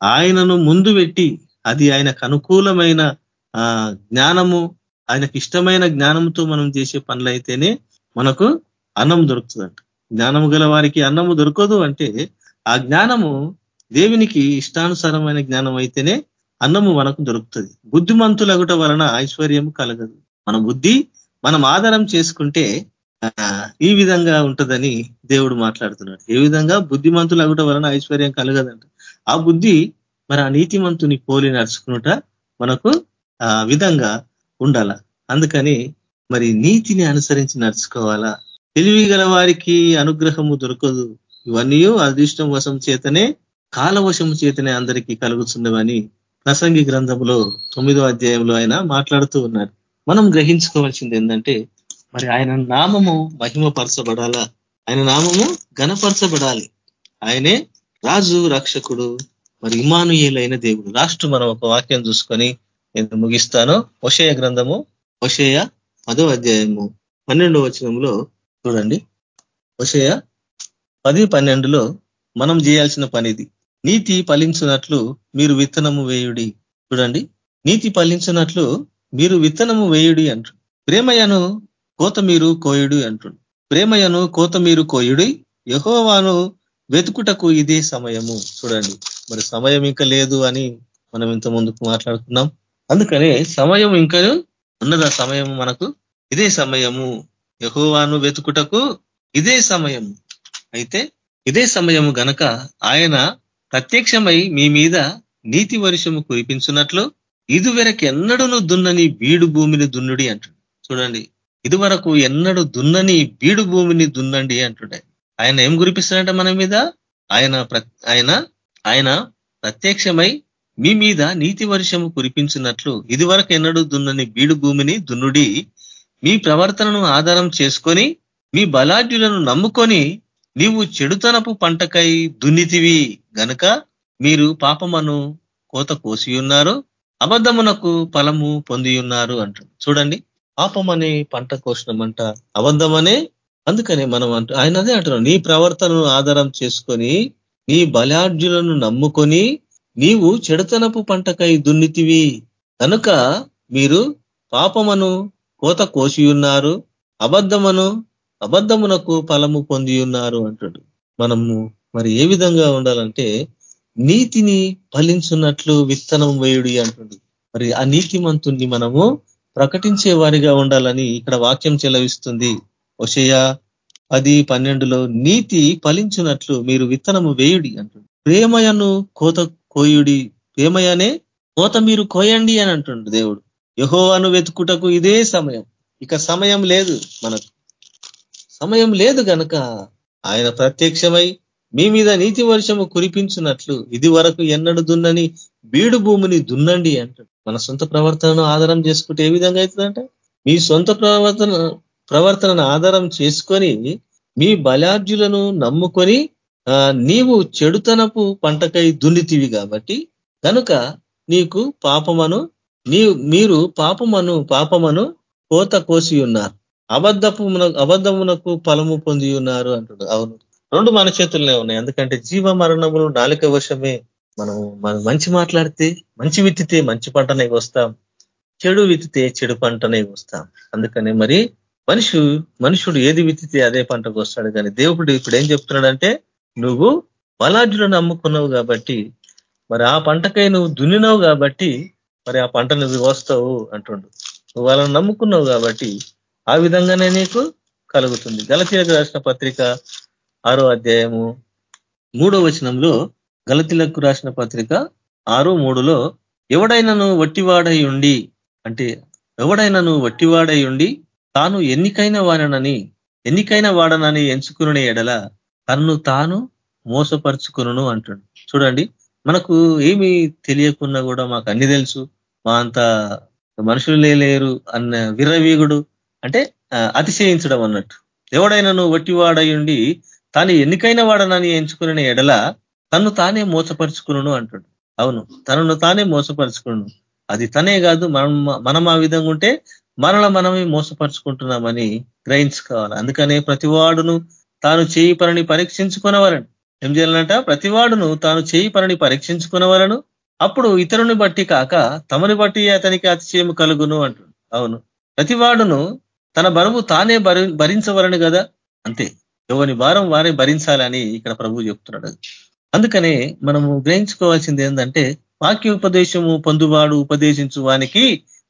ఆయనను ముందు పెట్టి అది ఆయనకు అనుకూలమైన జ్ఞానము ఆయనకు ఇష్టమైన జ్ఞానంతో మనం చేసే పనులైతేనే మనకు అన్నం దొరుకుతుందంట. జ్ఞానము గల వారికి అన్నము దొరకదు అంటే ఆ జ్ఞానము దేవునికి ఇష్టానుసారమైన జ్ఞానం అయితేనే అన్నము మనకు దొరుకుతుంది. బుద్ధిమంతులగుట వలన ఐశ్వర్యం కలగదు. మన బుద్ధి మనం ఆధారం చేసుకుంటే ఈ విధంగా ఉంటుందని దేవుడు మాట్లాడుతున్నాడు. ఏ విధంగా? బుద్ధిమంతులు అగుట వలన ఐశ్వర్యం కలగదంట. ఆ బుద్ధి మరి ఆ నీతిమంతుని పోలి నడుచుకున్నట మనకు ఆ విధంగా ఉండాల. అందుకని మరి నీతిని అనుసరించి నడుచుకోవాలా? తెలివి గల వారికి అనుగ్రహము దొరకదు. ఇవన్నీ అదృష్టం వశం చేతనే కాలవశం చేతనే అందరికీ కలుగుతున్నవని ప్రసంగి గ్రంథంలో తొమ్మిదో అధ్యాయంలో ఆయన మాట్లాడుతూ ఉన్నారు మనం గ్రహించుకోవాల్సింది ఏంటంటే మరి ఆయన నామము మహిమపరచబడాలా? ఆయన నామము ఘనపరచబడాలి. ఆయనే రాజు రక్షకుడు. మరి ఇమానుయేలైన దేవుడు. లాస్ట్ మనం ఒక వాక్యం చూసుకొని నేను ముగిస్తాను. ఒషయ గ్రంథము ఒషయ పదో అధ్యాయము పన్నెండో వచనంలో చూడండి. ఒషయ పది పన్నెండులో మనం చేయాల్సిన పనిది. నీతి ఫలించినట్లు మీరు విత్తనము వేయుడి. చూడండి. నీతి ఫలించినట్లు మీరు విత్తనము వేయుడి అంటు. ప్రేమయను కోత మీరు కోయుడు అంటుడు ప్రేమయను కోత మీరు కోయుడి. యహోవాను వెతుకుటకు ఇదే సమయము. చూడండి. మరి సమయం ఇంకా లేదు అని మనం ఇంత ముందుకు మాట్లాడుకున్నాం అందుకనే సమయం ఇంకా ఉన్నదా సమయం మనకు? ఇదే సమయము. యహోవాను వెతుకుటకు ఇదే సమయం. అయితే ఇదే సమయము గనక ఆయన ప్రత్యక్షమై మీ మీద నీతి వర్షము కురిపించున్నట్లు ఇదివరకు ఎన్నడూను దున్నని బీడు భూమిని దున్నుడి అంటుండు. చూడండి ఇదివరకు ఎన్నడు దున్నని బీడు భూమిని దున్నండి అంటుండే. ఆయన ఏం కురిపిస్తాడంట మన మీద? ఆయన ఆయన ఆయన ప్రత్యక్షమై మీ మీద నీతి వర్షము కురిపించినట్లు ఇదివరకు ఎన్నడూ దున్నని బీడు భూమిని దున్నుడి మీ ప్రవర్తనను ఆధారం చేసుకొని మీ బలాఢ్యులను నమ్ముకొని నీవు చెడుతనపు పంటకై దున్నితివి గనుక మీరు పాపమను కోత కోసి ఉన్నారు అబద్ధమునకు ఫలము పొంది ఉన్నారు అంటారు చూడండి పాపమనే పంట కోసినమంట అబద్ధమనే? అందుకనే మనం అంటు ఆయన అదే అంటున్నాం నీ ప్రవర్తనను ఆధారం చేసుకొని నీ బలార్జులను నమ్ముకొని నీవు చెడుతనపు పంటకై దున్నితివి. కనుక మీరు పాపమను కోత కోసి ఉన్నారు అబద్ధమను అబద్ధమునకు ఫలము పొంది ఉన్నారు అంటాడు. మనము మరి ఏ విధంగా ఉండాలంటే నీతిని ఫలించున్నట్లు విత్తనం వేయుడి అంటుడు. మరి ఆ నీతిమంతుణ్ణి మనము ప్రకటించే వారిగా ఉండాలని ఇక్కడ వాక్యం చెలవిస్తుంది. ఒషయ పది పన్నెండులో నీతి ఫలించినట్లు మీరు విత్తనము వేయుడి అంటుండు ప్రేమయను కోత కోయుడి ప్రేమయనే కోత మీరు కోయండి అని అంటుండు దేవుడు. యహోవాను వెతుకుటకు ఇదే సమయం. ఇక సమయం లేదు మనకు. సమయం లేదు గనక ఆయన ప్రత్యక్షమై మీ మీద నీతి వర్షము కురిపించినట్లు ఇది వరకు ఎన్నడు దున్నని బీడు భూమిని దున్నండి అంటాడు మన సొంత ప్రవర్తనను ఆధారం చేసుకుంటే ఏ విధంగా అవుతుందంటే? మీ సొంత ప్రవర్తన ప్రవర్తనను ఆధారం చేసుకొని మీ బలార్జులను నమ్ముకొని నీవు చెడుతనపు పంటకై దున్నితివి కాబట్టి కనుక నీకు పాపమను నీ మీరు పాపమను పాపమను కోత కోసి ఉన్నారు. అబద్ధపు అబద్ధమునకు ఫలము పొంది ఉన్నారు అంటుడు. అవును. రెండు మన చేతుల్లోనే ఉన్నాయి. ఎందుకంటే జీవ మరణములు నాలుక వశమే. మనం మనం మంచి మాట్లాడితే మంచి విత్తితే మంచి పంటనే వస్తాం. చెడు విత్తితే చెడు పంటనే వస్తాం. అందుకని మరి మనుషు మనుషుడు ఏది విత్తితే అదే పంటకు వస్తాడు. కానీ దేవుడు ఇప్పుడు ఏం చెప్తున్నాడంటే నువ్వు బలాజులను అమ్ముకున్నావు కాబట్టి మరి ఆ పంటకై నువ్వు దున్నినావు కాబట్టి మరి ఆ పంట నువ్వు వస్తావు అంటుండు. నువ్వు వాళ్ళని నమ్ముకున్నావు కాబట్టి ఆ విధంగానే నీకు కలుగుతుంది. గలతీలకు రాసిన పత్రిక ఆరో అధ్యాయము మూడో వచనంలో గలతీలకు రాసిన పత్రిక ఆరో మూడులో ఎవడైనాను వట్టివాడై ఉండి అంటే ఎవడైనాను వట్టివాడై ఉండి తాను ఎన్నికైన వాడనని ఎన్నికైన వాడనని ఎంచుకునే ఎడల తన్ను తాను మోసపరుచుకును అంటాడు. చూడండి మనకు ఏమి తెలియకున్నా కూడా మాకు అన్ని తెలుసు. మా అంత మనుషులు లేరు అన్న విర్రవీగుడు అంటే అతిశయించడం అన్నట్టు. ఎవడైనా నువ్వు వట్టివాడయుండి తాను ఎన్నికైన వాడనని ఎంచుకునే ఎడల తను తానే మోసపరుచుకును అంటాడు. అవును తనను తానే మోసపరుచుకును అది తనే కాదు మనం మనం ఆ విధంగా ఉంటే మనల మనమే మోసపరుచుకుంటున్నామని గ్రహించుకోవాలి అందుకనే ప్రతివాడును తాను చేయి పనిని పరీక్షించుకునవలను. ఏం చేయాలంట? ప్రతివాడును తాను చేయి పనిని పరీక్షించుకునవలను. అప్పుడు ఇతరుని బట్టి కాక తమని బట్టి అతనికి అతిశయం కలుగును అంటుంది అవును. ప్రతివాడును తన బరువు తానే భరించవలను కదా అంతే. ఎవరి భారం వారే భరించాలని ఇక్కడ ప్రభు చెప్తున్నాడు అందుకనే మనము గ్రహించుకోవాల్సింది ఏంటంటే వాక్యోపదేశము పొందువాడు ఉపదేశించు వానికి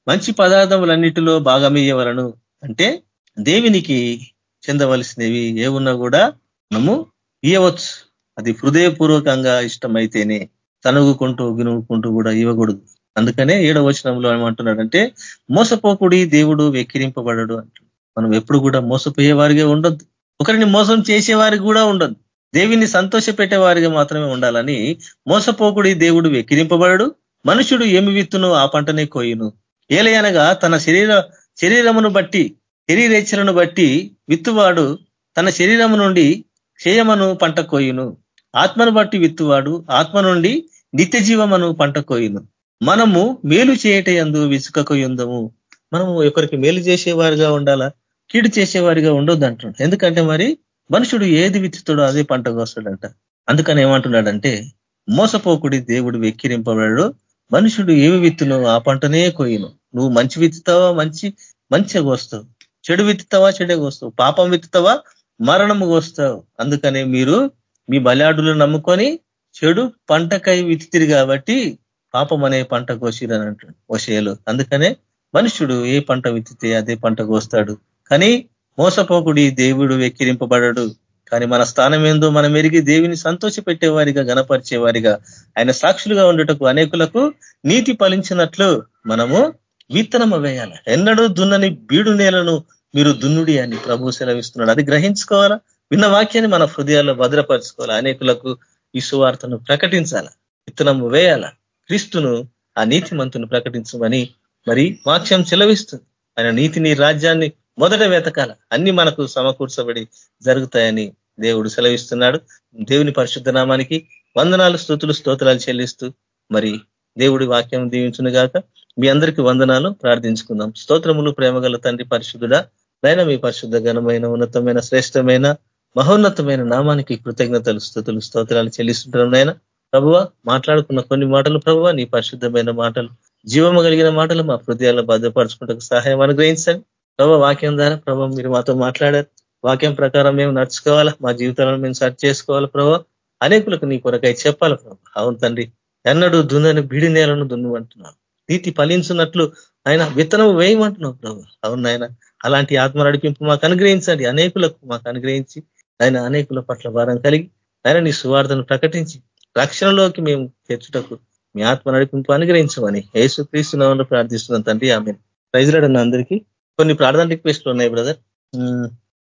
మంచి పదార్థములన్నిటిలో భాగమయ్యేవలను అంటే దేవునికి చెందవలసినవి ఏమున్నా కూడా మనము ఇవ్వచ్చు అది హృదయపూర్వకంగా ఇష్టమైతేనే తనుగుకుంటూ గినుగుకుంటూ కూడా ఇవ్వకూడదు. అందుకనే ఏడవ వచనంలో ఏమంటున్నాడంటే మోసపోకుడి దేవుడు వెక్కిరింపబడడు అంటు మనం ఎప్పుడు కూడా మోసపోయే వారిగా ఉండొద్దు. ఒకరిని మోసం చేసేవారికి కూడా ఉండదు దేవిని సంతోష పెట్టేవారిగా మాత్రమే ఉండాలని మోసపోకుడి దేవుడు వెక్కిరింపబడడు. మనుషుడు ఏమి విత్తును ఆ పంటనే కోయును. ఏలయనగా తన శరీర శరీరమును బట్టి శరీరేచ్ఛలను బట్టి విత్తువాడు తన శరీరము నుండి క్షయమను పంట కోయును ఆత్మను బట్టి విత్తువాడు ఆత్మ నుండి నిత్య జీవమను పంట కోయును మనము మేలు చేయట ఎందు విసుకకు ఉందము మనము ఒకరికి మేలు చేసేవారిగా ఉండాలా? కీడు చేసేవారిగా ఉండొద్దు అంటున్నాడు. ఎందుకంటే మరి మనుషుడు ఏది విత్తుతాడో అదే పంట కోస్తాడంట. అందుకని ఏమంటున్నాడంటే మోసపోకుడి దేవుడు వెక్కిరింపబడాడు. మనుషుడు ఏమి విత్తునో ఆ పంటనే కోయిను నువ్వు మంచి విత్తుతావా? మంచి మంచిగా కోస్తావు. చెడు విత్తుతావా? చెడే కోస్తావు. పాపం విత్తుతావా? మరణము కోస్తావు. అందుకనే మీరు మీ బలాడులు నమ్ముకొని చెడు పంటకై విత్తిరి కాబట్టి పాపం అనే పంట కోసిరని అంటాడు వశయలు అందుకనే మనుషుడు ఏ పంట విత్తితే అదే పంట కోస్తాడు. కానీ మోసపోకుడి దేవుడు వెక్కిరింపబడడు. కానీ మన స్థానం ఏందో మనం ఎరిగి దేవిని సంతోష పెట్టేవారిగా గణపరిచేవారిగా ఆయన సాక్షులుగా ఉండటకు అనేకులకు నీతి ఫలించినట్లు మనము విత్తనం వేయాలి. ఎన్నడూ దున్నని బీడు నేలను మీరు దున్నుడి అని ప్రభు సెలవిస్తున్నాడు. అది గ్రహించుకోవాలా? విన్న వాక్యాన్ని మన హృదయాల్లో భద్రపరచుకోవాలి? అనేకులకు ఈ సువార్తను ప్రకటించాల? విత్తనము వేయాల? క్రీస్తును ఆ నీతి మంతును ప్రకటించమని మరి వాక్యం చెలవిస్తుంది ఆయన నీతిని రాజ్యాన్ని మొదట వెతకాల? అన్ని మనకు సమకూర్చబడి జరుగుతాయని దేవుడు సెలవిస్తున్నాడు. దేవుని పరిశుద్ధ నామానికి వందనాలు స్థుతులు స్తోత్రాలు చెల్లిస్తూ మరి దేవుడి వాక్యం దీవించును గాక మీ అందరికీ వందనాలు. ప్రార్థించుకుందాం. స్తోత్రములు ప్రేమగల తండ్రి పరిశుద్ధుడ నైనా మీ పరిశుద్ధ ఘనమైన ఉన్నతమైన శ్రేష్టమైన మహోన్నతమైన నామానికి కృతజ్ఞతలు స్థుతులు స్తోత్రాలు చెల్లిస్తుంటాం నాయన. ప్రభువ మాట్లాడుకున్న కొన్ని మాటలు ప్రభువ నీ పరిశుద్ధమైన మాటలు జీవము కలిగిన మాటలు మా హృదయాల్లో భద్రపరచుకుంటూ సహాయం అనుగ్రహించండి. ప్రభావ వాక్యం ద్వారా ప్రభావ మీరు మాతో మాట్లాడారు. వాక్యం ప్రకారం మేము నడుచుకోవాలా? మా జీవితాలను మేము సర్చ్ చేసుకోవాలి ప్రభావ అనేకులకు నీ కొరకై చెప్పాలి ప్రభావ అవును తండ్రి ఎన్నడూ దున్నని బిడి నేలను దున్ను అంటున్నాను నీతి ఫలించినట్లు ఆయన విత్తనం వేయమంటున్నావు ప్రభు. అవును ఆయన అలాంటి ఆత్మ నడిపింపు మాకు అనుగ్రహించండి. అనేకులకు మాకు అనుగ్రహించి ఆయన అనేకుల పట్ల భారం కలిగి ఆయన నీ సువార్థను ప్రకటించి రక్షణలోకి మేము తెచ్చుటకు మీ ఆత్మ నడిపింపు అనుగ్రహించమని యేసు క్రీస్తునామని ప్రార్థిస్తున్నాం తండ్రి. ఆమె ప్రైజ్లాడన్న అందరికీ కొన్ని ప్రార్థన రిక్వెస్ట్లు ఉన్నాయి brother.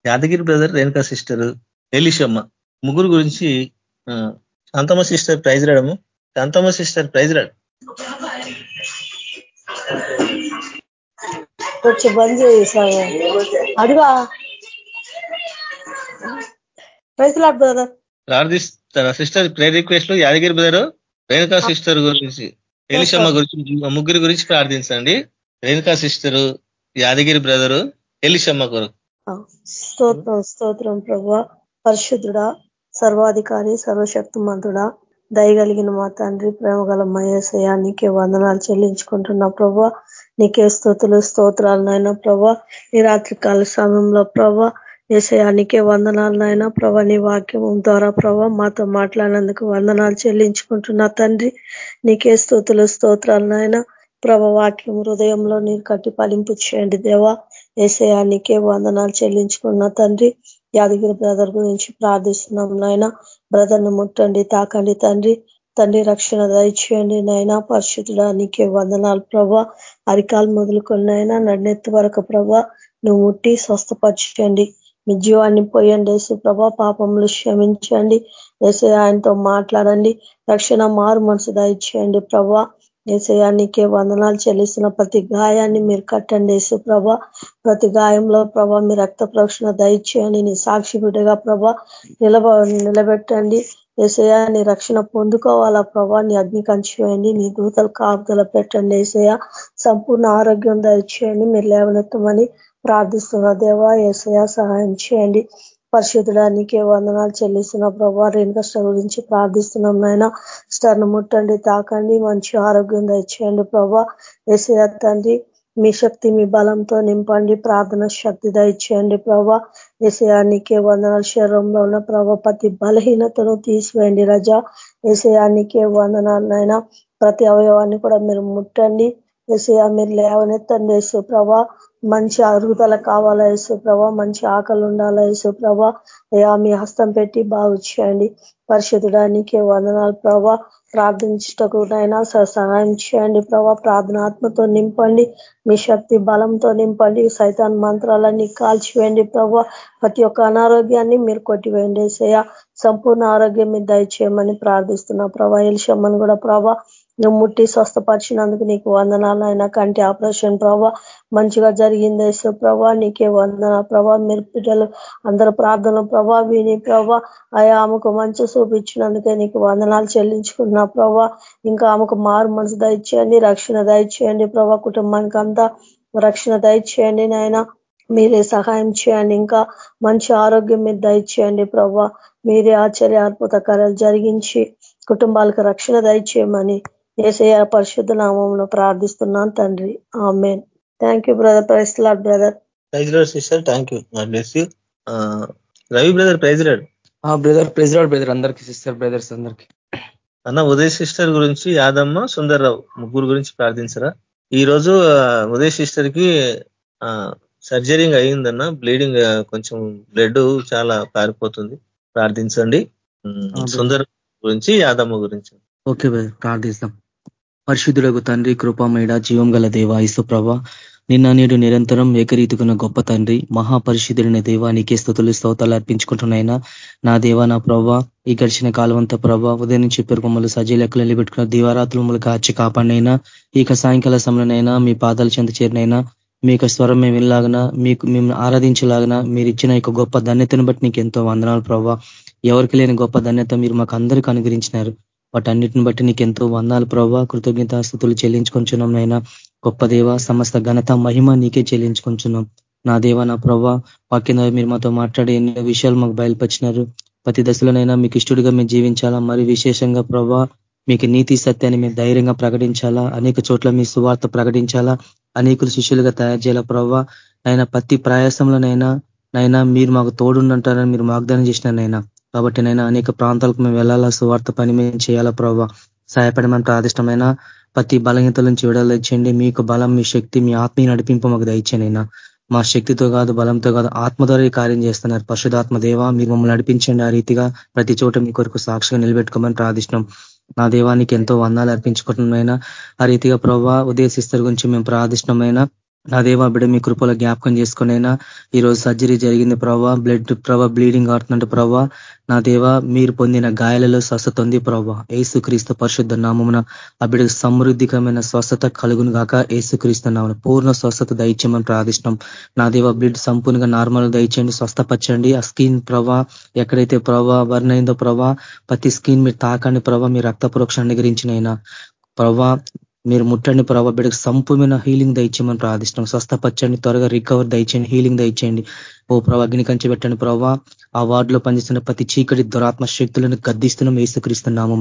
Yadagiri brother Renuka sister Elishamma ముగ్గురు గురించి Shantamma sister praise రాడము. Shanthamma sister praise lord. వచ్చి బంద్ చేయి అడుగా. బ్రదర్. ప్రార్థిస్తారా సిస్టర్ ప్రే రిక్వెస్ట్లో యాదగిరి బ్రదర్ రేణుకా సిస్టర్ గురించి ఎలిషమ్మ గురించి ముగ్గురి గురించి ప్రార్థించండి. రేణుకా సిస్టర్ యాదగిరి బ్రదరు ఎలిషమ్మ కొరకు. స్తోత్రం స్తోత్రం ప్రభా. పరిశుద్ధుడా సర్వాధికారి సర్వశక్తిమంతుడా దయగలిగిన మా తండ్రి ప్రేమ గల నీకే వందనాలు చెల్లించుకుంటున్నా ప్రభా. నీకే స్థుతులు స్తోత్రాలు నాయన ప్రభా. ఈ రాత్రి కాల సమయంలో ప్రభా ఏసయానికే వందనాలు నాయన ప్రభా. నీ వాక్యం ద్వారా ప్రభా మాతో మాట్లాడినందుకు వందనాలు చెల్లించుకుంటున్నా తండ్రి. నీకే స్థుతులు స్తోత్రాలు నాయన ప్రభ. వాక్యం హృదయంలో నీరు కట్టి ఫలింపు చేయండి దేవా. ఏసయానికే వందనాలు చెల్లించుకున్న తండ్రి. యాదగిరి బ్రదర్ గురించి ప్రార్థిస్తున్నాం నాయన. బ్రదర్ను ముట్టండి తాకండి తండ్రి. తండ్రి రక్షణ దయచేయండి నైనా పరిశుద్ధుడా నీకే వందనాలు ప్రభా. అరికాలు మొదలుకున్నాయినా నాయన నడినెత్తు వరకు ప్రభా. నువ్వు ముట్టి స్వస్థపరచండి మీ జీవాన్ని పోయండి వేసు ప్రభా. పాపములు క్షమించండి. వేసే ఆయనతో మాట్లాడండి. రక్షణ మారు మనసు దయచేయండి ప్రభా. ఏసయానికే వందనాలు చెల్లిస్తున్న ప్రతి గాయాన్ని మీరు కట్టండి. ఏసు ప్రభ ప్రతి గాయంలో ప్రభ మీ రక్త ప్రోక్షణ దయచేయని నీ సాక్షి బిడ్డగా ప్రభ నిలబ నిలబెట్టండి. ఏసయ నీ రక్షణ పొందుకోవాలా ప్రభా? నీ అగ్ని కంచివేయండి నీ దూతలు కాపుదల పెట్టండి. ఏసయ సంపూర్ణ ఆరోగ్యం దయచేయండి. మీరు లేవనెత్తమని ప్రార్థిస్తున్న దేవా ఏసయ సహాయం చేయండి. పరిశుద్ధుడానికి వందనాలు చెల్లిస్తున్న ప్రభా. రేణుకష్ట గురించి ప్రార్థిస్తున్నాం నాయన. స్టర్ను ముట్టండి తాకండి మంచి ఆరోగ్యం దయచేయండి ప్రభా. ఏసయ తండ్రి మీ శక్తి మీ బలంతో నింపండి ప్రార్థన శక్తి దయచేయండి ప్రభా. ఏసయానికే వందనాలు. శరీరంలో ఉన్న ప్రభా ప్రతి బలహీనతను తీసివేయండి రజా. ఏసయానికే వందనాలనైనా ప్రతి అవయవాన్ని కూడా మీరు ముట్టండి. ఏసయా మీరు లేవనెత్తండి యేసు ప్రభా మంచి అరుగుదల కావాలా యేసు ప్రభా మంచి ఆకలి ఉండాలా యేసు ప్రభా. అయా మీ హస్తం పెట్టి బాగు చేయండి. పరిశుద్ధుడానికి వందనాలు ప్రభా. ప్రార్థించటకునైనా సహాయం చేయండి ప్రభా. ప్రార్థనాత్మతో నింపండి. మీ శక్తి బలంతో నింపండి. సైతాన్ మంత్రాలన్నీ కాల్చివేయండి ప్రభా. ప్రతి ఒక్క అనారోగ్యాన్ని మీరు కొట్టివేయండి ఏసయ్య సంపూర్ణ ఆరోగ్యం మీరు దయచేయమని ప్రార్థిస్తున్నా ప్రభా. ఎలిషమ్మని కూడా ప్రభా. నువ్వు ముట్టి స్వస్థపరిచినందుకు నీకు వందనాలు ఆయన కంటి ఆపరేషన్ ప్రభా మంచిగా జరిగింది సో ప్రభా నీకే వందన ప్రభా. మీరు బిడ్డలు అందరు ప్రార్థన ప్రభా విని ప్రభా అయా ఆమెకు మంచి చూపించినందుకే నీకు వందనాలు చెల్లించుకున్నా ప్రభా. ఇంకా ఆమెకు మారు మనసు దయచేయండి రక్షణ దయచేయండి ప్రభా. కుటుంబానికి అంతా రక్షణ దయచేయండి నాయన. మీరే సహాయం చేయండి ఇంకా మంచి ఆరోగ్యం మీద దయచేయండి ప్రభా. మీరే ఆశ్చర్య అద్భుత కార్యాలు జరిగించి కుటుంబాలకు రక్షణ దయచేయమని ఏసయ పరిశుద్ధ నామంలో ప్రార్థిస్తున్నాను తండ్రి. Amen. Thank you brother praise lord brother praise lord sister thank you Ravi brother praise lord brother praise lord brother అందరికి సిస్టర్ బ్రదర్స్ అందరికి. అన్న ఉదయ్ సిస్టర్ గురించి యాదమ్మ సుందర్రావు ముగ్గురు గురించి ప్రార్థించరా? ఈ రోజు ఉదయ్ సిస్టర్కి సర్జరింగ్ అయ్యిందన్న. బ్లీడింగ్ కొంచెం బ్లడ్ చాలా పారిపోతుంది. ప్రార్థించండి. సుందర్ గురించి యాదమ్మ గురించి. ఓకే ప్రార్థిస్తాం. పరిశుద్ధులకు తండ్రి కృపమేడ జీవం గల దేవ ఇసుప్రభ నిన్న నేడు నిరంతరం ఏకరీతికున్న గొప్ప తండ్రి మహాపరిశుద్ధులైన దేవ నీకే స్థుతులు స్తోతాలు అర్పించుకుంటున్నాయినా నా దేవ నా ప్రభా ఈ గడిచిన కాలవంత ప్రభా ఉదయం నుంచి పెరుగుమలు సజీ లెక్కలు పెట్టుకున్న దీవారాత్రులు కాచి కాపాడినైనా ఇక సాయంకాల సమయంలోనైనా మీ పాదాల చెంత చేరినైనా మీకు స్వరం మేము వినలాగినా మీకు మేము ఆరాధించలాగినా మీరు ఇచ్చిన యొక్క గొప్ప ధన్యతను బట్టి నీకు ఎంతో వందనాలు ప్రభావ ఎవరికి లేని గొప్ప ధన్యత మీరు మాకు అందరికీ అనుగ్రహించినారు. వాటన్నిటిని బట్టి నీకు ఎంతో వందాలు ప్రభావ కృతజ్ఞత స్థుతులు చెల్లించుకుంటున్నాం నైనా గొప్ప దేవ సమస్త ఘనత మహిమ నీకే చెల్లించుకుంటున్నాం నా దేవ నా ప్రభా వాక్యం మీరు మాతో మాట్లాడే ఎన్నో విషయాలు మాకు బయలుపరిచినారు. ప్రతి దశలోనైనా మీకు ఇష్టడిగా మేము జీవించాలా? మరి విశేషంగా ప్రభా మీకు నీతి సత్యాన్ని మేము ధైర్యంగా ప్రకటించాలా? అనేక చోట్ల మీ సువార్త ప్రకటించాలా? అనేకులు శిష్యులుగా తయారు చేయాలా ప్రభా? అయినా ప్రతి ప్రయాసంలోనైనా నైనా మీరు మాకు తోడుండంటారని మీరు వాగ్దానం చేసినారనైనా కాబట్టి నైనా అనేక ప్రాంతాలకు మేము వెళ్ళాలా? సువార్త పని మేము చేయాలా ప్రభావ సహాయపడమని ప్రాదిష్టమైన ప్రతి బలహీనతల నుంచి విడుదల మీకు బలం మీ శక్తి మీ ఆత్మీయ నడిపింపు మాకు దయచేనైనా మా శక్తితో కాదు బలంతో కాదు ఆత్మ ద్వారా కార్యం చేస్తున్నారు. పరిశుధాత్మ దేవ మీరు మమ్మల్ని నడిపించండి. ఆ రీతిగా ప్రతి చోట మీ కొరకు సాక్షిగా నిలబెట్టుకోమని ప్రార్థిష్టం నా దేవానికి ఎంతో వందాలు అర్పించుకుంటున్నమైనా ఆ రీతిగా ప్రభావ ఉదయ గురించి మేము ప్రార్థిష్టమైన నా దేవా బిడ్డ మీ కృపలో జ్ఞాపకం చేసుకునైనా ఈ రోజు సర్జరీ జరిగింది ప్రభావ బ్లడ్ ప్రభావ బ్లీడింగ్ ఆడుతున్నట్టు ప్రభావ నా దేవా మీరు పొందిన గాయాలలో స్వస్థత ఉంది ప్రభావ ఏసుక్రీస్తు పరిశుద్ధ నామమున ఆ బిడ్డకు సమృద్ధికరమైన స్వస్థత కలుగును గాక. ఏసుక్రీస్తు నామన పూర్ణ స్వస్థత దయచేయమని ప్రార్థిష్టం నా దేవా బ్లడ్ సంపూర్ణంగా నార్మల్ దయచేయండి స్వస్థపరచండి. ఆ స్కిన్ ప్రభా ఎక్కడైతే ప్రభా వర్ణైందో ప్రభా ప్రతి స్కిన్ మీరు తాకండి ప్రభా మీ రక్త పురోక్షణ గురించినైనా ప్రభా మీరు ముట్టండి ప్రభావ బిడ్డకు సంపూర్ణ హీలింగ్ దయచేయమని ప్రార్థిస్తున్నాం. స్వస్థపచ్చండి త్వరగా రికవర్ దయచేయండి హీలింగ్ దయచేయండి. ఓ ప్రభా అగ్ని కంచి పెట్టండి ప్రభావ ఆ వార్డులో పనిచేస్తున్న ప్రతి చీకటి దురాత్మ శక్తులను గద్దిస్తున్నాం ఏసుక్రీస్తున్నాము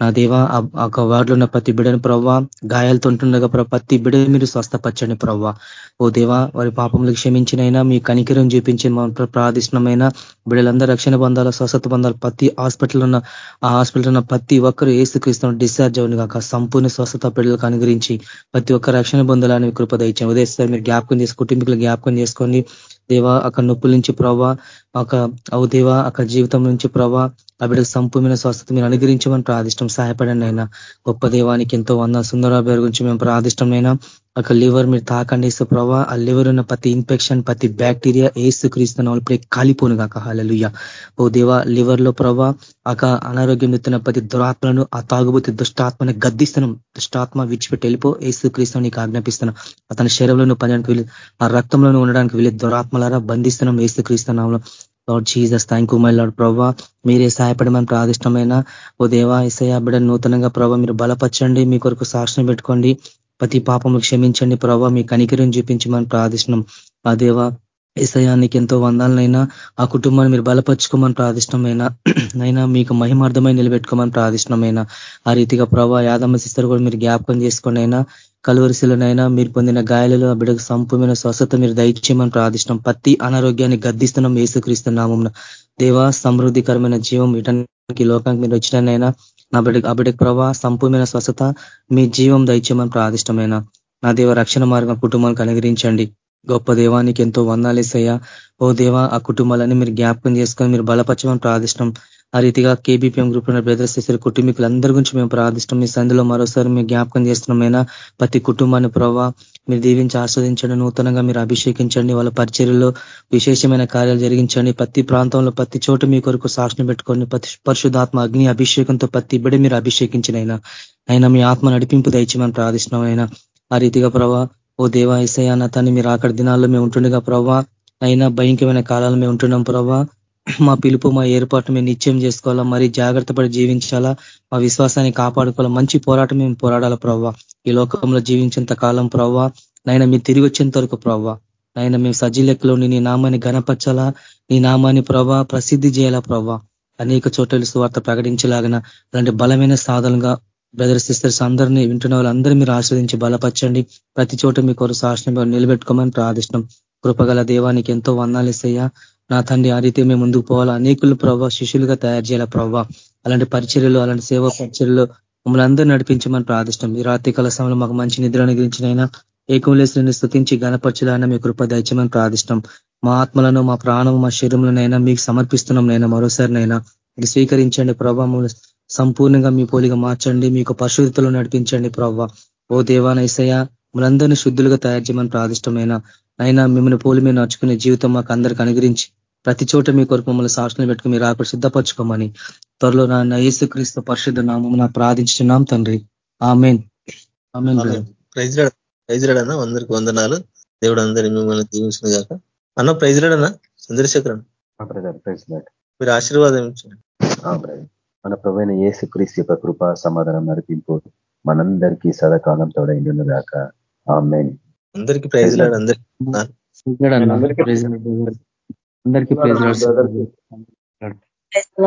నా దేవా ఆ వార్డులో ఉన్న ప్రతి బిడని ప్రవ్వా గాయాలతో ఉంటుండగా ప్రతి బిడ మీరు స్వస్థపచ్చండి ప్రవ్వా ఓ దేవా వారి పాపములు క్షమించినైనా మీ కనికిరం చూపించి ప్రార్థిష్టమైన బిడ్డలందరూ రక్షణ బంధాలు స్వస్థత బంధాలు ప్రతి హాస్పిటల్ ఉన్న ఆ హాస్పిటల్ ఉన్న ప్రతి ఒక్కరు ఏసుక్రీస్తున్న డిశ్చార్జ్ అవును కాక సంపూర్ణ స్వస్థత బిడ్డలకు అనుగ్రహించి ప్రతి ఒక్క రక్షణ బంధాలని కృపద దయచాం ఉదయస్తారు మీరు జ్ఞాపకం చేసి కుటుంబీకులు జ్ఞాపకం చేసుకోండి. దేవా అక్కడ నొప్పుల నుంచి ప్రభా ఒక అవు దేవా అక్కడ జీవితం నుంచి ప్రభా ఆ బిడ్డకు సంపూర్ణ స్వస్థత మీరు అనుగ్రహించమని ప్రాదిష్టం సహాయపడండి అయినా గొప్ప దేవానికి ఎంతో వంద సుందర గురించి మేము ప్రాదిష్టమైనా ఒక లివర్ మీరు తాకండి ఇస్తే ప్రభా. ఆ లివర్ ఉన్న ప్రతి ఇన్ఫెక్షన్ ప్రతి బ్యాక్టీరియా ఏసు క్రీస్తున్న ఇప్పుడే కాలిపోను కాక హాలలుయ్య ఓ దేవా లివర్లో ప్రభా ఒక అనారోగ్యం ఎత్తున్న ప్రతి దురాత్మలను ఆ తాగుబోతి దుష్టాత్మని గద్దిస్తున్నాం. దుష్టాత్మ విడిచిపెట్టి వెళ్ళిపో ఏసు క్రీస్తు నీకు ఆజ్ఞాపిస్తున్నాం. అతని శరీరంలో పనిడానికి వెళ్ళి ఆ రక్తంలో ఉండడానికి వెళ్ళి దురాత్మలారా బంధిస్తున్నాం Yesu క్రీస్తునాంలో lord Jesus thank you my lord ప్రభావ మీరే సహాయపడమని ప్రాదిష్టమైన ఓ దేవా ఇసయ బిడ్డ నూతనంగా ప్రభావ మీరు బలపరచండి మీ కొరకు సాక్షణ పెట్టుకోండి. ప్రతి పాపము క్షమించండి ప్రభావ మీ కనికిరిని చూపించమని ప్రార్థిష్టం ఆ దేవా ఇసయానికి ఎంతో వందాలనైనా ఆ కుటుంబాన్ని మీరు బలపరుచుకోమని ప్రార్థిష్టమైన నైనా మీకు మహిమార్థమై నిలబెట్టుకోమని ప్రార్థిష్టమైన ఆ రీతిగా ప్రభావ యాదమ్మ సిస్టర్ కూడా మీరు జ్ఞాపకం చేసుకోండి అయినా. కలువరిశిలోనైనా మీరు పొందిన గాయాలలో ఆ బిడకు సంపూర్ణ స్వస్థత మీరు దయచేయమని ప్రార్థిస్తున్నాం ప్రతి అనారోగ్యాన్ని గద్దిస్తున్నాం ఏసుక్రీస్తున్నామం దేవా సమృద్ధికరమైన జీవం ఇటానికి లోకానికి మీరు వచ్చినైనా నా బిడ్డకు ఆ బిడ్డకు ప్రభావ సంపూర్ణ స్వస్థత మీ జీవం దయచేయమని ప్రార్థిష్టమైన. నా దేవ రక్షణ మార్గం కుటుంబానికి అనుగ్రహించండి. గొప్ప దేవానికి ఎంతో వందాలేసయ్యా. ఓ దేవా ఆ కుటుంబాలన్నీ మీరు జ్ఞాపకం చేసుకొని మీరు బలపరచమని ప్రార్థిష్టం. ఆ రీతిగా కేబీపీఎం గ్రూప్ ఉన్న బ్రదర్ సిస్టర్ కుటుంబీకులందరి గురించి మేము ప్రార్థిస్తాం మీ సందులో మరోసారి మేము జ్ఞాపకం చేస్తున్నామైనా ప్రతి కుటుంబాన్ని ప్రభావ మీరు దీవించి ఆస్వాదించండి నూతనంగా మీరు అభిషేకించండి వాళ్ళ పరిచర్యలో విశేషమైన కార్యాలు జరిగించండి. ప్రతి ప్రాంతంలో ప్రతి చోట మీ కొరకు సాక్షణ పెట్టుకోండి. ప్రతి పరిశుధాత్మ అగ్ని అభిషేకంతో ప్రతి బిడ మీరు అభిషేకించినైనా అయినా. మీ ఆత్మ నడిపింపు దయచేమని ప్రార్థిస్తున్నాం అయినా. ఆ రీతిగా ప్రభా ఓ దేవా ఇసయాన తను మీరు అక్కడ దినాల్లో మేము ఉంటుండగా ప్రభా అయినా భయంకరమైన కాలాలు మేము ఉంటున్నాం ప్రభా. మా పిలుపు మా ఏర్పాటు మేము నిశ్చయం చేసుకోవాలా మరి జాగ్రత్త పడి జీవించాలా మా విశ్వాసాన్ని కాపాడుకోవాలా మంచి పోరాటం మేము పోరాడాలా ప్రవ్వా. ఈ లోకంలో జీవించేంత కాలం ప్రవ్వా. నైనా మీరు తిరిగి వచ్చేంత వరకు ప్రవ్వా. నైనా మేము సజ్జీ నీ నామాన్ని గణపరచాలా నీ నామాన్ని ప్రభా ప్రసిద్ధి చేయాలా ప్రవ్వా. అనేక చోట్ల సువార్త ప్రకటించలాగిన అలాంటి బలమైన సాధనగా బ్రదర్ సిస్టర్స్ అందరినీ వింటున్న వాళ్ళందరూ మీరు ఆశ్రదించి బలపరచండి. ప్రతి చోట మీ కొరకు సాహసం నిలబెట్టుకోమని ప్రార్థిష్టం కృపగల దేవానికి ఎంతో వందాలు ఇస్తాయా నా తండ్రి ఆ రీతి మేము ముందుకు పోవాలా? అనేకులు ప్రభావ శిష్యులుగా తయారు చేయాలా ప్రభావ అలాంటి పరిచర్యలు అలాంటి సేవా పరిచర్యలు మమ్మల్ని అందరూ నడిపించమని ప్రార్థిష్టం. ఈ రాత్రి కాల సమయంలో మాకు మంచి నిద్ర అనుగ్రహించినైనా ఏకంలేసుని స్థుతించి గణపరచులైనా మీ కృప దయచమని ప్రార్థిష్టం. మా ఆత్మలను మా ప్రాణం మా శరీరంలోనైనా మీకు సమర్పిస్తున్నాం నైనా మరోసారినైనా ఇది స్వీకరించండి ప్రభావ సంపూర్ణంగా మీ పోలిగా మార్చండి మీకు పరిశుద్ధతలో నడిపించండి ప్రభావ ఓ దేవానైసయ మనందరినీ శుద్ధులుగా తయారు చేయమని ప్రాదిష్టమైన అయినా మిమ్మల్ని పోలి మేము నడుచుకునే జీవితం మాకు అందరికి అనుగ్రహించి ప్రతి చోట మీ కొరకు మమ్మల్ని సాక్షులు పెట్టుకుని మీరు అక్కడ సిద్ధపరచుకోమని త్వరలో నా యేసుక్రీస్తు పరిశుద్ధ నామం నా ప్రార్థించున్నాం తండ్రి. ఆమెన్. ప్రైజ్రాడ్ అన్న. అందరికి వందనాలు. దేవుడు అందరి మిమ్మల్ని దీవించిన కాక అన్న ప్రైజ్రాడ్ అన్న. చంద్రశేఖర్ మీరు ఆశీర్వాదం ఇచ్చండి మన ప్రవైన యేసు క్రీస్తు యొక్క కృప సమాధానం నడిపింపు మనందరికీ సదాకాలం తోడైండును గాక. ఆమెన్. అందరికీ ప్రైజ్ లాడ్. అందరికీ అందరికీ ప్రైజ్ ప్రైజ్